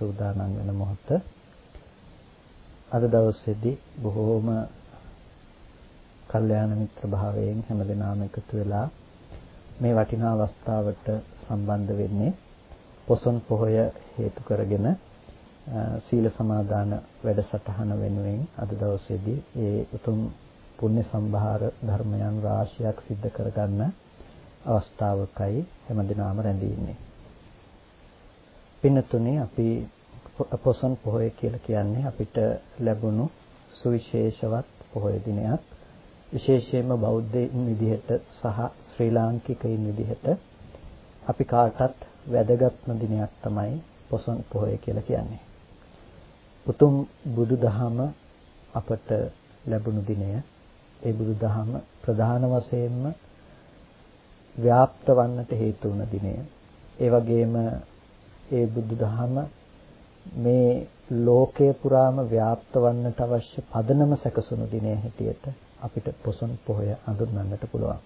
සූදානම් වෙන මොහොත අද දවසේදී බොහෝම කල්යාණ මිත්‍ර භාවයෙන් හැමදෙනාම එකතු වෙලා මේ වටිනා අවස්ථාවට සම්බන්ධ වෙන්නේ පොසොන් පොහොය හේතු කරගෙන සීල සමාදාන වැඩසටහන වෙනුවෙන් අද දවසේදී ඒ උතුම් පුණ්‍ය සම්භාර ධර්මයන් රාශියක් සිද්ධ කරගන්න අවස්ථාවකයි හැමදිනම රැඳී ඉන්නේ. පින්නතුනේ අපි පොසොන් පොහොය කියලා කියන්නේ අපිට ලැබුණු සුවිශේෂවත් පොහොය දිනයක්. විශේෂයෙන්ම බෞද්ධයින් විදිහට සහ ශ්‍රී ලාංකිකයින් විදිහට අපි කාටත් වැදගත්ම දිනයක් තමයි පොසොන් පොහොය කියලා කියන්නේ. උතුම් බුදුදහම අපට ලැබුණු දිනය ඒ බුදුදහම ප්‍රධාන වශයෙන්ම ව්‍යාප්ත වන්නට හේතු වුණ දිනය. ඒ වගේම ඒ බුදුදහම මේ ලෝකය පුරාම ව්‍යාප්ත වන්නට අවශ්‍ය පදනම සැකසුණු දිනය හැටියට අපිට පොසොන් පොහොය හඳුන්වන්නට පුළුවන්.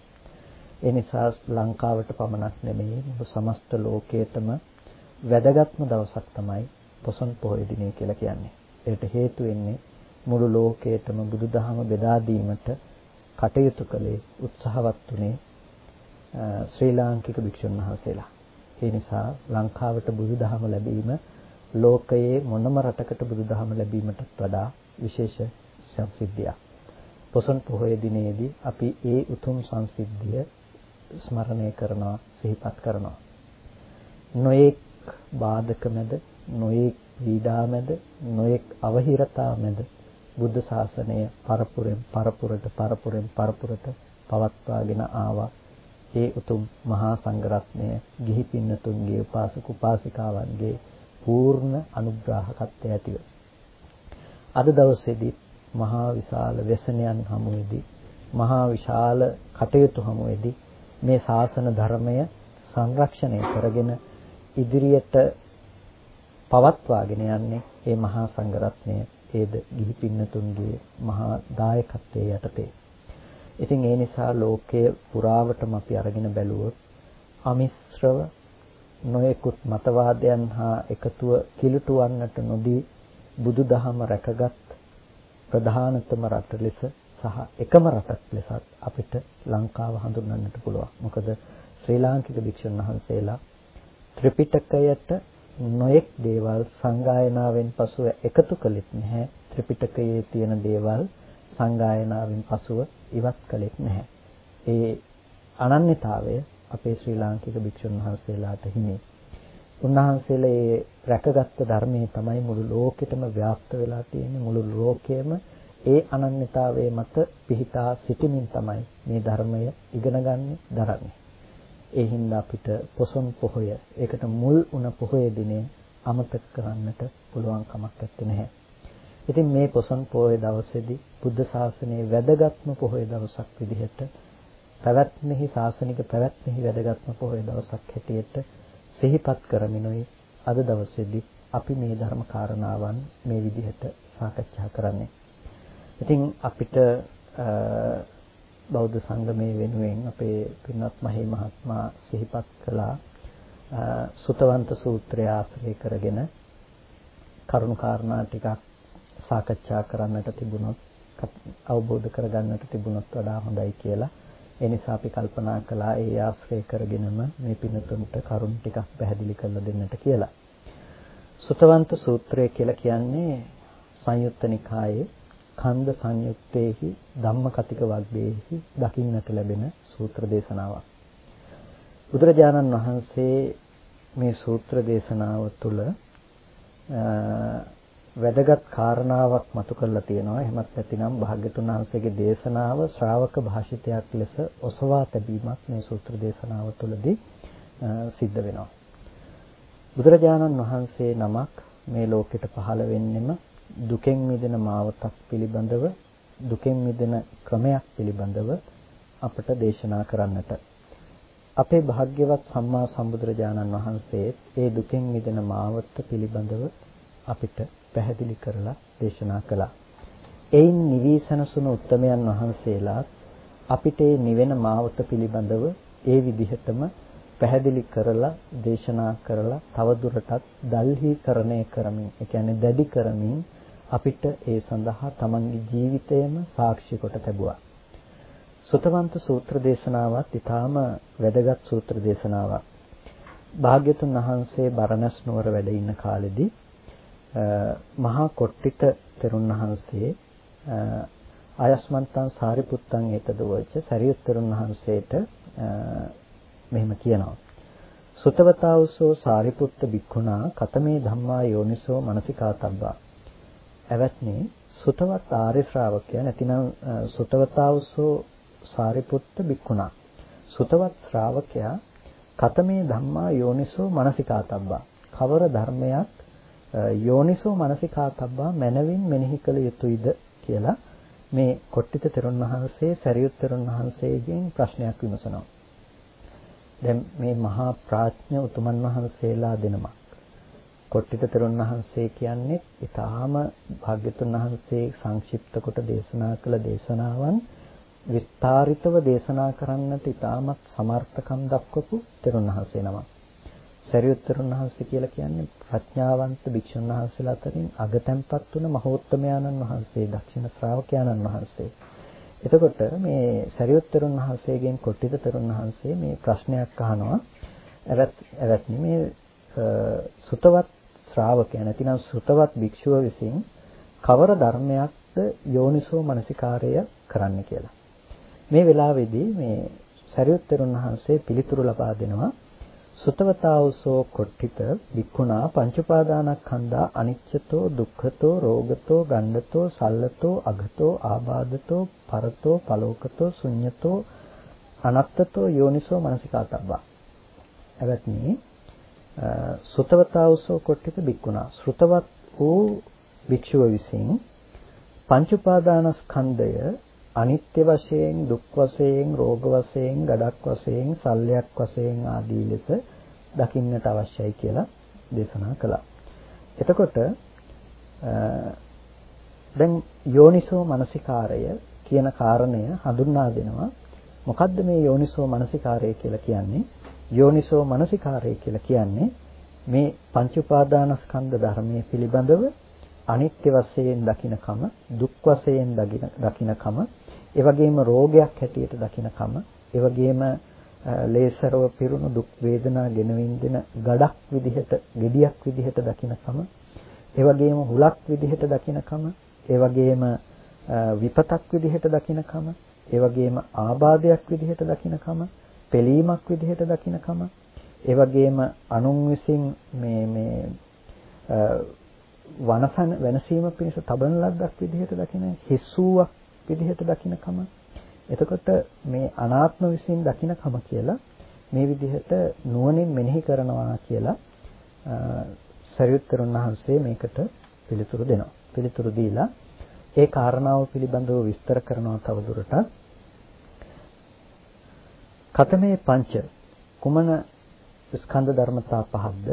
ඒ නිසා ලංකාවට පමණක් නෙමෙයි මුළු සමස්ත ලෝකයටම වැදගත්ම දවසක් තමයි පොසොන් පොහොය දිනය කියලා කියන්නේ. ඒකට හේතු වෙන්නේ මුළු ලෝකයටම බුදුදහම බෙදා දීමට කටයුතු කළේ උත්සාහවත් උනේ ශ්‍රී ලාංකික භික්ෂුන් වහන්සේලා. ඒ නිසා ලංකාවට බුදුදහම ලැබීම ලෝකයේ මොනම රටකට බුදුදහම ලැබීමටත් වඩා විශේෂ සංසිද්ධියක්. පොසොන් පොහොය දිනේදී අපි ඒ උතුම් සංසිද්ධිය ස්මරණය කරනවා සිහිපත් කරනවා. නොඑක් බාධක මැද නොඑක් පීඩා මැද නොඑක් අවහිරතා මැද බුද්ධ ශාසනය පරපුරෙන් පරපුරට පරපුරෙන් පරපුරට පවත්වාගෙන ආවා ඒ උතුම් මහා සංඝරත්නය ගිහි පින්නතුන්ගේ උපාසක උපාසිකාවන්ගේ පූර්ණ අනුග්‍රහකත්වය ඇතිව. අද දවසේදී මහා විශාල ව්‍යසනයන් හමුවේදී මහා විශාල කටයුතු හමුවේදී මේ ශාසන ධර්මය සංරක්ෂණය කරගෙන ඉදිරියට පවත්වාගෙන යන්නේ මේ මහා සංඝරත්නය ඒද ගිහි පින්නතුන්ගේ මහා දායකත්වයේ යටතේ. ඉතින් ඒ නිසා ලෝකයේ පුරාවටම අපි අරගෙන බැලුවොත් අමිශ්‍රව නොයෙකුත් මතවාදයන් හා එකතුව කිලුටුවන්නට නොදී බුදුදහම රැකගත් ප්‍රධානතම රට ලෙස සහ එකම රටක් ලෙසත් අපිට ලංකාව හඳුන්වන්නට පුළුවන්. මොකද ශ්‍රී ලාංකික භික්ෂුන් වහන්සේලා ත්‍රිපිටකයට නොයෙක් දේවල් සංගායනාවෙන් පසුව එකතු කළෙත් නැහැ. ත්‍රිපිටකයේ තියෙන දේවල් සංගායනාවෙන් පසුව ඉවත් කළෙත් නැහැ. ඒ අනන්‍යතාවය අපේ ශ්‍රී ලාංකික භික්ෂුන් වහන්සේලාට හිමි. උන්වහන්සේලා ඒ රැකගත්තු ධර්මයේ තමයි මුළු ලෝකෙටම ව්‍යාප්ත වෙලා තියෙන්නේ මුළු ලෝකෙම ඒ අනන්‍යතාවයේ මත පිහිටා සිටමින් තමයි මේ ධර්මය ඉගෙන ගන්න දරන්නේ. ඒ හින්දා අපිට පොසොන් පොහොය ඒකට මුල් උන පොහොය දිනේ අමතක කරන්නට පුළුවන් කමක් නැත්තේ. ඉතින් මේ පොසොන් පොහොය දවසේදී බුද්ධ ශාසනයේ වැදගත්ම පොහොය දවසක් විදිහට පැවැත්මෙහි ශාසනික පැවැත්මෙහි වැදගත්ම පොහොය දවසක් හැටියට සිහිපත් කරමිනුයි අද දවසේදී අපි මේ ධර්ම කාරණාවන් මේ විදිහට සාකච්ඡා කරන්නේ. ඉතින් අපිට බෞද්ධ සංගමයේ වෙනුවෙන් අපේ පින්වත් මහේ මහත්මයා සිහිපත් කළා සුතවන්ත සූත්‍රය ආශ්‍රය කරගෙන කරුණු කාරණා ටිකක් සාකච්ඡා කරන්නට තිබුණොත් අවබෝධ කරගන්නට තිබුණොත් වඩා හොඳයි කියලා. ඒ නිසා අපි කල්පනා කළා ඒ ආශ්‍රය කරගෙනම මේ පිනතුන්ට කරුණ ටිකක් පැහැදිලි කරලා දෙන්නට කියලා. සුතවන්ත සූත්‍රය කියලා කියන්නේ සංයුත්ත නිකායේ කන්ද සංයුත්තේහි ධම්මකතික වග්ගයේහි දකින්නට ලැබෙන සූත්‍ර දේශනාවක්. බුදුරජාණන් වහන්සේ මේ සූත්‍ර දේශනාව තුළ වැදගත් කාරණාවක් මතු කරලා තියෙනවා. එහෙමත් නැතිනම් භාග්‍යතුන් වහන්සේගේ දේශනාව ශ්‍රාවක භාෂිතයක් ලෙස ඔසවා තැබීමක් මේ සූත්‍ර දේශනාව තුළදී සිද්ධ වෙනවා. බුදුරජාණන් වහන්සේ නමක් මේ ලෝකෙට පහළ වෙන්නෙම දුකෙන් මිදෙන මාවතක් පිළිබඳව දුකෙන් මිදෙන ක්‍රමයක් පිළිබඳව අපට දේශනා කරන්නට අපේ භාග්‍යවත් සම්මා සම්බුදුරජාණන් වහන්සේ ඒ දුකෙන් මිදෙන මාවත පිළිබඳව අපිට පැහැදිලි කරලා දේශනා කළා. එයින් නිවිසනසුණු උත්තමයන් වහන්සේලා අපිට මේ නිවෙන මාවත පිළිබඳව ඒ විදිහටම පැහැදිලි කරලා දේශනා කරලා තවදුරටත් දල්හීකරණය කරමින් ඒ කියන්නේ දැඩි කරමින් අපිට ඒ සඳහා තමන්ගේ ජීවිතයම සාක්ෂි කොට ලැබුවා. සුතවන්ත සූත්‍ර දේශනාවත් ඊටාම වැදගත් සූත්‍ර දේශනාවක්. භාග්‍යතුන් වහන්සේ බරණස් නුවර වැඩ ඉන්න කාලෙදී මහා කොට්ටිත තෙරුන් වහන්සේ ආයස්මන්තං සාරිපුත්තං ඒතදවච සරියුත් තෙරුන් වහන්සේට මෙහෙම කියනවා. සුතවතාවසෝ සාරිපුත්ත බික්ඛුනා කතමේ ධම්මා යෝනිසෝ මනසිකාතබ්බා. එවත්නි සුතවත් ආර්ය ශ්‍රාවකයා නැතිනම් සුතවතාවසෝ සාරිපුත්ත බික්ඛුනා. සුතවත් ශ්‍රාවකයා කතමේ ධම්මා යෝනිසෝ මනසිකාතබ්බා. කවර ධර්මයක් යෝනිසෝ මනසිකාතබ්බා මනවින් මෙනෙහි කළ යුතුයද කියලා මේ කොට්ටිත තෙරුන් වහන්සේ සරියුත් තෙරුන් වහන්සේගෙන් ප්‍රශ්නයක් විමසනවා. දැන් මේ මහා ප්‍රඥ උතුමන් වහන්සේලා දෙනමක්. කොට්ටිත තෙරුන් වහන්සේ කියන්නේ ඊටාම භාග්‍යතුන් වහන්සේ සංක්ෂිප්ත කොට දේශනා කළ දේශනාවන් විස්තරිතව දේශනා කරන්නට ඊටාමත් සමර්ථකම් දක්වපු තෙරුන් වහන්සේ නමක්. සරියුත්තරුන් වහන්සේ කියලා කියන්නේ ප්‍රඥාවන්ත භික්ෂුන් වහන්සේලා අතරින් අගතැන්පත් වුණ මහෝත්තමයාණන් වහන්සේ දක්ෂිණ ශ්‍රාවකයාණන් වහන්සේ. එතකොට මේ සරියුත්තරුන් වහන්සේගෙන් කොට්ටිතරුන් වහන්සේ මේ ප්‍රශ්නයක් අහනවා. එවත් එවත්නි මේ සුතවත් ශ්‍රාවකයා නැතිනම් සුතවත් භික්ෂුව විසින් කවර ධර්මයක්ද යෝනිසෝ මනසිකාරය කරන්න කියලා. මේ වෙලාවේදී මේ සරියුත්තරුන් වහන්සේ පිළිතුරු ලබා දෙනවා සුතවතාවසෝ කොට්ඨිත වික්ඛුණා පංච උපාදානස්කන්ධා අනිච්චතෝ දුක්ඛතෝ රෝගතෝ ගණ්ඩතෝ සල්ලතෝ අගතෝ ආබාධතෝ පරතෝ පලෝකතෝ ශුඤ්ඤතෝ අනත්තතෝ යෝනිසෝ මනසිකාතබ්බා. එවත්නි සුතවතාවසෝ කොට්ඨිත වික්ඛුණා. ශ්‍රුතවත් වූ භික්ෂුව විසින් පංච උපාදානස්කන්ධය අනිත්‍ය වශයෙන් දුක් වශයෙන් රෝග වශයෙන් ගඩක් වශයෙන් සල්ලයක් වශයෙන් ආදී ලෙස දකින්නට අවශ්‍යයි කියලා දේශනා කළා. එතකොට දැන් යෝනිසෝ මනසිකාරය කියන කාරණය හඳුන්වා දෙනවා. මොකද්ද මේ යෝනිසෝ මනසිකාරය කියලා කියන්නේ? යෝනිසෝ මනසිකාරය කියලා කියන්නේ මේ පංච උපාදානස්කන්ධ ධර්මයේ පිළිබඳව අනිත්‍ය වශයෙන් දකින්නකම දුක් වශයෙන් දකින්නකම ඒ වගේම රෝගයක් හැටියට දකිනකම ඒ වගේම ලේසරව පිරුණු දුක් වේදනා ගෙනවින් දෙන ගඩක් විදිහට gediyak විදිහට දකිනකම ඒ වගේම හුලක් විදිහට දකිනකම ඒ වගේම විපතක් විදිහට දකිනකම ඒ වගේම ආබාධයක් විදිහට දකිනකම පෙලීමක් විදිහට දකිනකම ඒ වගේම අනුන් විසින් මේ මේ වනසන වෙනසීම පිණිස තබන ලද්දක් විදිහට දකින හිස්සුවක් විදිහට දකින්නකම එතකොට මේ අනාත්ම විසින් දකින්නකම කියලා මේ විදිහට නුවණින් මෙනෙහි කරනවා කියලා සරියුත්තරුන් වහන්සේ මේකට පිළිතුරු දෙනවා. පිළිතුරු දීලා ඒ කාරණාව පිළිබඳව විස්තර කරනවා තවදුරටත්. කතමේ පංච කුමන ස්කන්ධ ධර්මතා පහක්ද?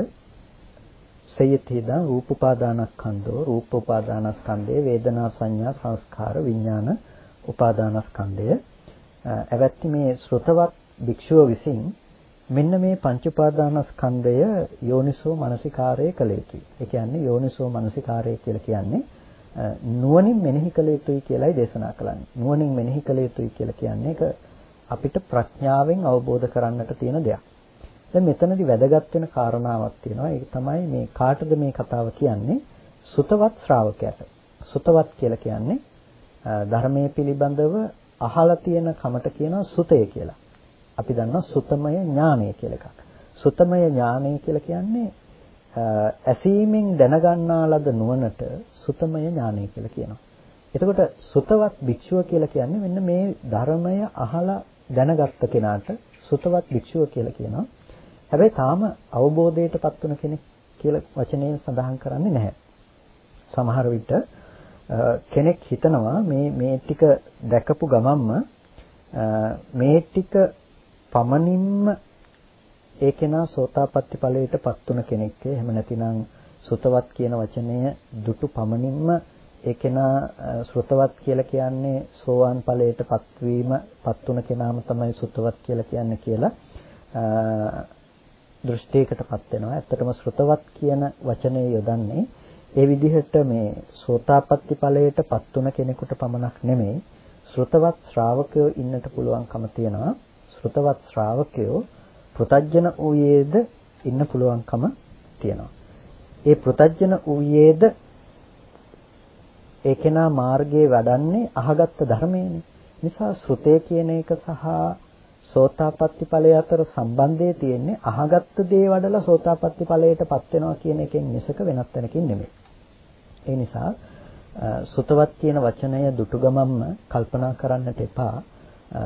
සයතිදා රූපපාදානස්කන්ධෝ රූපෝපාදානස්කන්ධේ වේදනා සංඥා සංස්කාර විඥාන උපාදානස්කන්ධය ඇවැත්ති මේ ශ්‍රොතවත් භික්ෂුව විසින් මෙන්න මේ පංච උපාදානස්කන්ධය යෝනිසෝ මනසිකාරය කළ යුතුයි. ඒ කියන්නේ යෝනිසෝ මනසිකාරය කියලා කියන්නේ නුවණින් මෙනෙහි කළ යුතුයි කියලායි දේශනා කරන්නේ. නුවණින් මෙනෙහි කළ යුතුයි කියලා කියන්නේ ඒක අපිට ප්‍රඥාවෙන් අවබෝධ කරන්නට තියෙන දෙයක්. දැන් මෙතනදී වැදගත් වෙන කාරණාවක් තියෙනවා. ඒක තමයි මේ කාටද මේ කතාව කියන්නේ? සුතවත් ශ්‍රාවකයාට. සුතවත් කියලා කියන්නේ ධර්මයේ පිළිබඳව අහලා තියෙන කමට කියනවා සුතය කියලා. අපි දන්නවා සුතමය ඥානය කියලා එකක්. සුතමය ඥානය කියලා කියන්නේ ඇසීමෙන් දැනගන්නා ලද නුවණට සුතමය ඥානය කියලා කියනවා. එතකොට සුතවත් භික්ෂුව කියලා කියන්නේ මෙන්න මේ ධර්මය අහලා දැනගත්ත කෙනාට සුතවත් භික්ෂුව කියලා කියනවා. හැබැයි තාම අවබෝධයටපත් වෙන කෙනෙක් කියලා වචනයෙන් සඳහන් කරන්නේ නැහැ. සමහර විට කෙනෙක් හිතනවා මේ මේ ටික දැකපු ගමන්ම මේ ටික පමණින්ම ඒ කෙනා සෝතාපට්ටි ඵලයට පත් වුණ කෙනෙක්. එහෙම නැතිනම් සුතවත් කියන වචනය දුටු පමණින්ම ඒ කෙනා ශ්‍රතවත් කියලා කියන්නේ සෝවාන් ඵලයට පත්වීම පත් වුණ කෙනාම තමයි සුතවත් කියලා කියන්නේ කියලා දෘෂ්ටියකටපත් වෙනවා. ඇත්තටම ශ්‍රතවත් කියන වචනේ යොදන්නේ ඒ විදිහට මේ සෝතාපට්ටි ඵලයට පත් වුණ කෙනෙකුට පමණක් නෙමෙයි ශ්‍රතවත් ශ්‍රාවකයෝ ඉන්නට පුළුවන්කම තියෙනවා. ශ්‍රතවත් ශ්‍රාවකයෝ පෘතජ්ජන ඌයේද ඉන්න පුළුවන්කම තියෙනවා. ඒ පෘතජ්ජන ඌයේද ඒ කෙනා මාර්ගයේ වඩන්නේ අහගත්ත ධර්මයනේ. නිසා ශ්‍රුතේ කියන එක සහ සෝතාපට්ටි ඵලය අතර සම්බන්ධය තියෙන්නේ අහගත්ත දේ වඩලා සෝතාපට්ටි ඵලයටපත් වෙනවා කියන එකෙන් මිසක වෙනත් තැනකින් නෙමෙයි. ඒ නිසා සුතවත් කියන වචනය දුටු ගමම්ම කල්පනා කරන්නට එපා.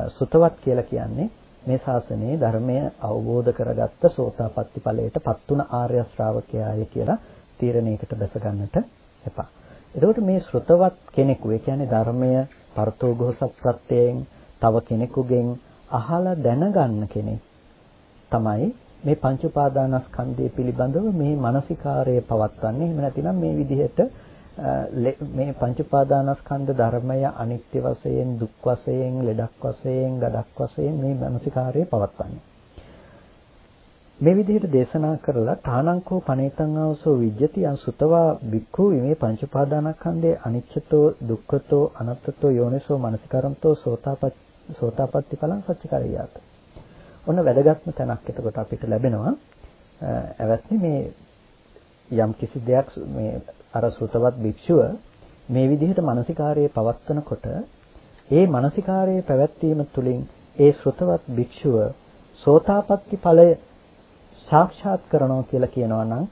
සුතවත් කියලා කියන්නේ මේ ශාසනයේ ධර්මය අවබෝධ කරගත්ත සෝතාපට්ටි ඵලයටපත් තුන ආර්ය ශ්‍රාවකයාය කියලා තීරණයකට බැස ගන්නට එපා. එතකොට මේ ශ්‍රතවත් කෙනෙකු, ඒ කියන්නේ ධර්මය පරතෝඝෝස ප්‍රත්‍යයෙන් තව කෙනෙකුගෙන් අහලා දැනගන්න කෙනෙක් තමයි මේ පංච උපාදානස්කන්ධය පිළිබඳව මේ මානසිකාරය පවත්වන්නේ. එහෙම නැතිනම් මේ විදිහට මේ පංච උපාදානස්කන්ධ ධර්මය අනිත්‍ය වශයෙන්, දුක් වශයෙන්, ලෙඩක් වශයෙන්, ගඩක් වශයෙන් මේ මානසිකාරය පවත්වන්නේ. මේ විදිහට දේශනා කරලා තානංකෝ පනේතං ආවසෝ විජ්ජති අසුතවා බික්ඛු මේ පංච උපාදානස්කන්ධේ අනිච්චතෝ දුක්ඛතෝ අනත්තතෝ යෝනිසෝ මනසිකරන්තෝ සෝතාපට්ඨ සෝතාපට්ටි ඵලං සච්චිකරියාත. ඔන්න වැදගත්ම තැනක් එතකොට අපිට ලැබෙනවා. ඇවත්නි මේ යම් කිසි දෙයක් මේ අර සෘතවත් භික්ෂුව මේ විදිහට මානසිකාරයේ පවත්වනකොට ඒ මානසිකාරයේ පැවැත්වීම තුළින් ඒ ශ්‍රතවත් භික්ෂුව සෝතාපට්ටි ඵලය සාක්ෂාත් කරනවා කියලා කියනවා නම්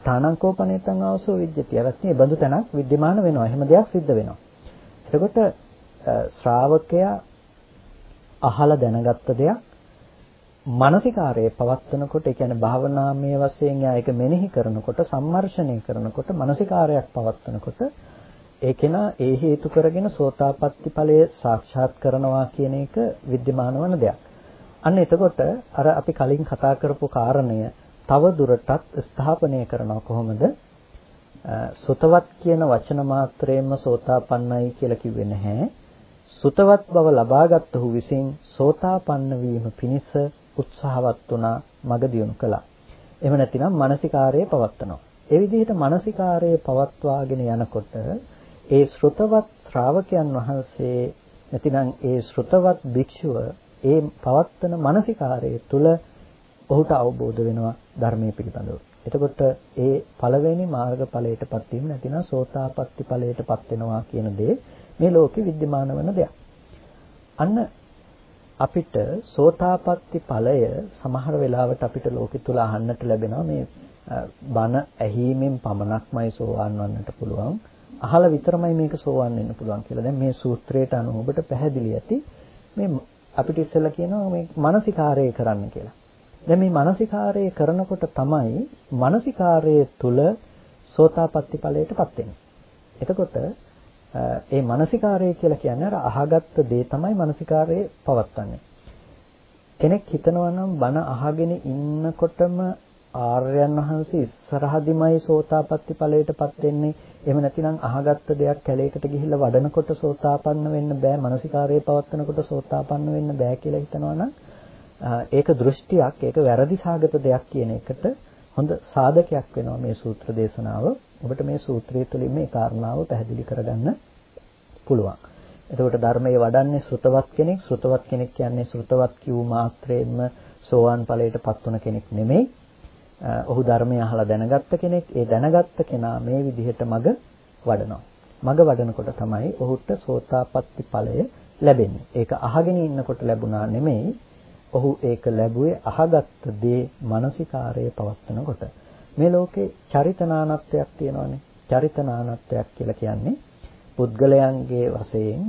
තානංකෝපනේතං ආවසෝ විජ්ජති. අවස්නේ ඒ බඳු තැනක් विद्यमान වෙනවා. එහෙම දෙයක් සිද්ධ වෙනවා. එතකොට ශ්‍රාවකයා අහලා දැනගත්ත දෙයක් මානසිකාරයේ පවත්වනකොට ඒ කියන්නේ භාවනාමය වශයෙන් යා ඒක මෙනෙහි කරනකොට සම්මර්ෂණය කරනකොට මානසිකාරයක් පවත්වනකොට ඒ කෙනා ඒ හේතු කරගෙන සෝතාපට්ටි ඵලය සාක්ෂාත් කරනවා කියන එක विद्यमान වන දෙයක්. අන්න එතකොට අර අපි කලින් කතා කරපු කාරණය තව දුරටත් ස්ථාපනය කරනවා කොහොමද? සුතවත් කියන වචන මාත්‍රයෙන්ම සෝතාපන්නයි කියලා කිව්වේ නැහැ. සුතවත් බව ලබාගත් ඔහු විසින් සෝතාපන්න වීම පිණිස උත්සාහවත් වුණා මඟ දියුණු කළා. එහෙම නැතිනම් මානසිකාරයේ පවත්නවා. ඒ විදිහට මානසිකාරයේ පවත්වාගෙන යනකොට ඒ ශ්‍රතවත් ශ්‍රාවකයන් වහන්සේ නැතිනම් ඒ ශ්‍රතවත් භික්ෂුව ඒ පවත්වන මානසිකාරයේ තුල ඔහුට අවබෝධ වෙනවා ධර්මයේ පිළිබඳව. එතකොට ඒ පළවෙනි මාර්ගඵලයටපත් වීම නැතිනම් සෝතාපට්ටි ඵලයටපත් වෙනවා කියන දේ මේ ලෝකේ विद्यमान වන දෙයක්. අන්න අපිට සෝතාපට්ටි ඵලය සමහර වෙලාවට අපිට ලෝකෙ තුල අහන්නට ලැබෙනවා මේ බණ ඇහිීමෙන් පමණක්මයි සෝවාන් වන්නට පුළුවන්. අහලා විතරමයි මේක සෝවාන් වෙන්න පුළුවන් කියලා. දැන් මේ සූත්‍රයට අනුව ඔබට පැහැදිලි ඇති මේ අපිට ඉස්සෙල්ලා කියනවා මේ මානසිකාරය කරන්න කියලා. දැන් මේ මානසිකාරය කරනකොට තමයි මානසිකාරය තුල සෝතාපට්ටි ඵලයටපත් වෙන්නේ. එතකොට ඒ මානසිකාරය කියලා කියන්නේ අර අහගත්ත දේ තමයි මානසිකාරයේ පවත්න්නේ. කෙනෙක් හිතනවා නම් බණ අහගෙන ඉන්නකොටම ආර්යයන් වහන්සේ ඉස්සරහදිමයි සෝතාපට්ටි ඵලයටපත් වෙන්නේ. එහෙම නැතිනම් අහගත්ත දෙයක් කැලේකට ගිහිල්ලා වඩනකොට සෝතාපන්න වෙන්න බෑ. මානසිකාරයේ පවත්නකොට සෝතාපන්න වෙන්න බෑ කියලා හිතනවා නම් ඒක දෘෂ්ටියක්, ඒක වැරදි සාගත දෙයක් කියන එකට හොඳ සාධකයක් වෙනවා මේ සූත්‍ර දේශනාව. ඔබට මේ සූත්‍රය තුළින් මේ කාරණාව පැහැදිලි කරගන්න පුළුවන්. එතකොට ධර්මයේ වඩන්නේ ශ්‍රුතවත් කෙනෙක්. ශ්‍රුතවත් කෙනෙක් කියන්නේ ශ්‍රුතවත් කියු මාත්‍රයෙන්ම සෝවාන් ඵලයටපත් වුණ කෙනෙක් නෙමෙයි. ඔහු ධර්මය අහලා දැනගත්ත කෙනෙක්. ඒ දැනගත්ත කෙනා මේ විදිහට මග වඩනවා. මග වඩනකොට තමයි ඔහුට සෝතාපට්ටි ඵලය ලැබෙන්නේ. ඒක අහගෙන ඉන්නකොට ලැබුණා නෙමෙයි. ඔහු ඒක ලැබුවේ අහගත්ත දේ මානසිකාරයේ පවත්නකොට. මේ ලෝකේ චරිතනානත්වයක් තියෙනවානේ. චරිතනානත්වයක් කියලා කියන්නේ පුද්ගලයන්ගේ වශයෙන්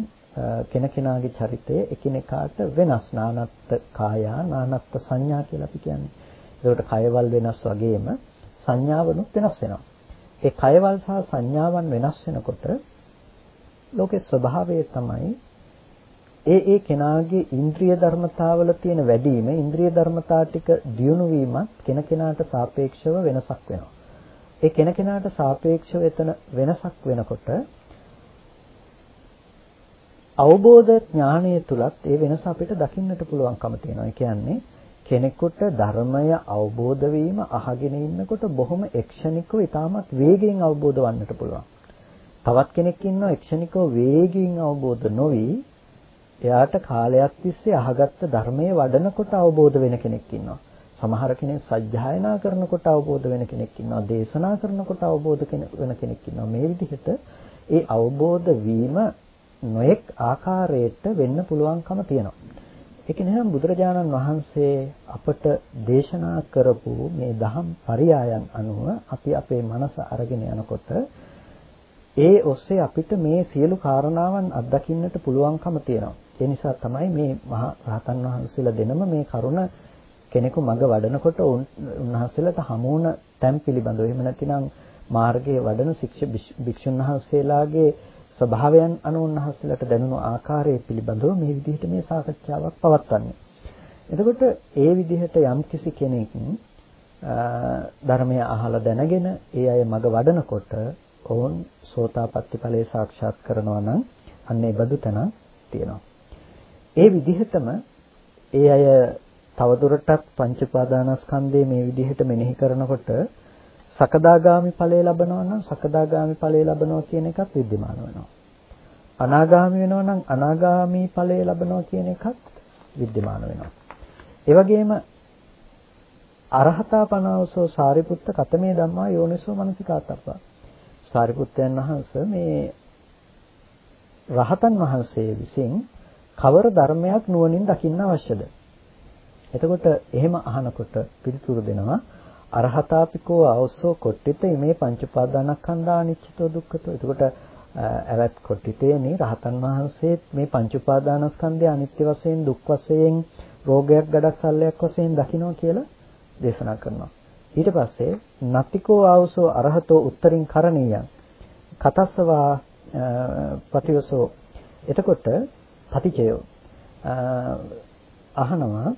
කෙනකෙනාගේ චරිතය එකිනෙකාට වෙනස්. නානත්ත් කායා නානත්ත් සංඥා කියලා අපි කියන්නේ. ඒකට කයවල් වෙනස් වගේම සංඥාවනුත් වෙනස් වෙනවා. ඒ කයවල් සහ සංඥාවන් වෙනස් වෙනකොට ලෝකේ ස්වභාවය තමයි ඒ ඒ කෙනාගේ ඉන්ද්‍රිය ධර්මතාවල තියෙන වැඩිම ඉන්ද්‍රිය ධර්මතා ටික දියුණු වීමත් කෙනකෙනාට සාපේක්ෂව වෙනසක් වෙනවා. ඒ කෙනකෙනාට සාපේක්ෂව එතන වෙනසක් වෙනකොට අවබෝධ ඥානය තුලත් ඒ වෙනස අපිට දකින්නට පුළුවන්කම තියෙනවා. ඒ කියන්නේ කෙනෙකුට ධර්මය අවබෝධ වීම අහගෙන ඉන්නකොට බොහොම එක්ෂණිකව ඉතාමත් වේගයෙන් අවබෝධ වන්නට පුළුවන්. තවත් කෙනෙක් ඉන්නවා එක්ෂණිකව වේගයෙන් අවබෝධ නොවි එයාට කාලයක් තිස්සේ අහගත්ත ධර්මයේ වඩනකොට අවබෝධ වෙන කෙනෙක් ඉන්නවා. සමහර කෙනෙක් සජ්ජායනා කරනකොට අවබෝධ වෙන කෙනෙක් ඉන්නවා. දේශනා කරනකොට අවබෝධ වෙන කෙනෙක් ඉන්නවා. මේ විදිහට ඒ අවබෝධ වීම නොඑක් ආකාරයට වෙන්න පුළුවන්කම තියෙනවා. ඒක නිසා බුදුරජාණන් වහන්සේ අපට දේශනා කරපු මේ දහම් පරයයන් අනුව අපි අපේ මනස අරගෙන යනකොට ඒ ඔස්සේ අපිට මේ සියලු කාරණාවන් අත්දකින්නට පුළුවන්කම තියෙනවා. ඒ නිසා තමයි මේ මහා රහතන් වහන්සේලා දෙනම මේ කරුණ කෙනෙකු මඟ වඩනකොට උන්වහන්සේලාට හමු වුණ තැන් පිළිබඳව එහෙම නැතිනම් මාර්ගයේ වඩන ශික්ෂ භික්ෂුන් වහන්සේලාගේ ස්වභාවයන් අනුව උන්වහන්සේලාට දැනුණු ආකාරය පිළිබඳව මේ විදිහට මේ සාකච්ඡාවක් පවත්වන්නේ. එතකොට ඒ විදිහට යම්කිසි කෙනෙක් ධර්මය අහලා දැනගෙන ඒ අය මඟ වඩනකොට ඔවුන් සෝතාපට්ටි ඵලයේ සාක්ෂාත් කරනවා නම් අන්න ඒ බඳු තැනක් තියෙනවා. ඒ විදිහටම ඒ අය තවදුරටත් පංච උපාදානස්කන්ධයේ මේ විදිහට මෙනෙහි කරනකොට සකදාගාමි ඵලය ලබනවා නම් සකදාගාමි ඵලය ලබනවා කියන එකත් विद्यमान වෙනවා. අනාගාමි වෙනවා නම් අනාගාමි ඵලය ලබනවා කියන එකත් विद्यमान වෙනවා. ඒ වගේම අරහතා පනවසෝ සාරිපුත්ත කතමේ ධම්මා යෝනිසෝ මනසිකාතප්පා. සාරිපුත්තයන් වහන්සේ මේ රහතන් වහන්සේ විසින් කවර ධර්මයක් නුවණින් දකින්න අවශ්‍යද? එතකොට එහෙම අහනකොට පිළිතුරු දෙනවා අරහතාපිකෝ ආවසෝ කොට්ටිත මේ පංච උපාදානස්කන්ධා අනිච්චතෝ දුක්ඛතෝ. එතකොට ඇවත් කොට්ටිතේනි රහතන් වහන්සේ මේ පංච උපාදානස්කන්ධය අනිත්‍ය වශයෙන් දුක් වශයෙන් රෝගයක් ගඩක් සල්ලයක් වශයෙන් දකිනවා කියලා දේශනා කරනවා. ඊට පස්සේ නතිකෝ ආවසෝ අරහතෝ උත්තරින් කරණීයං කතස්සවා පටිවසෝ එතකොට පටිචයෝ අහනවා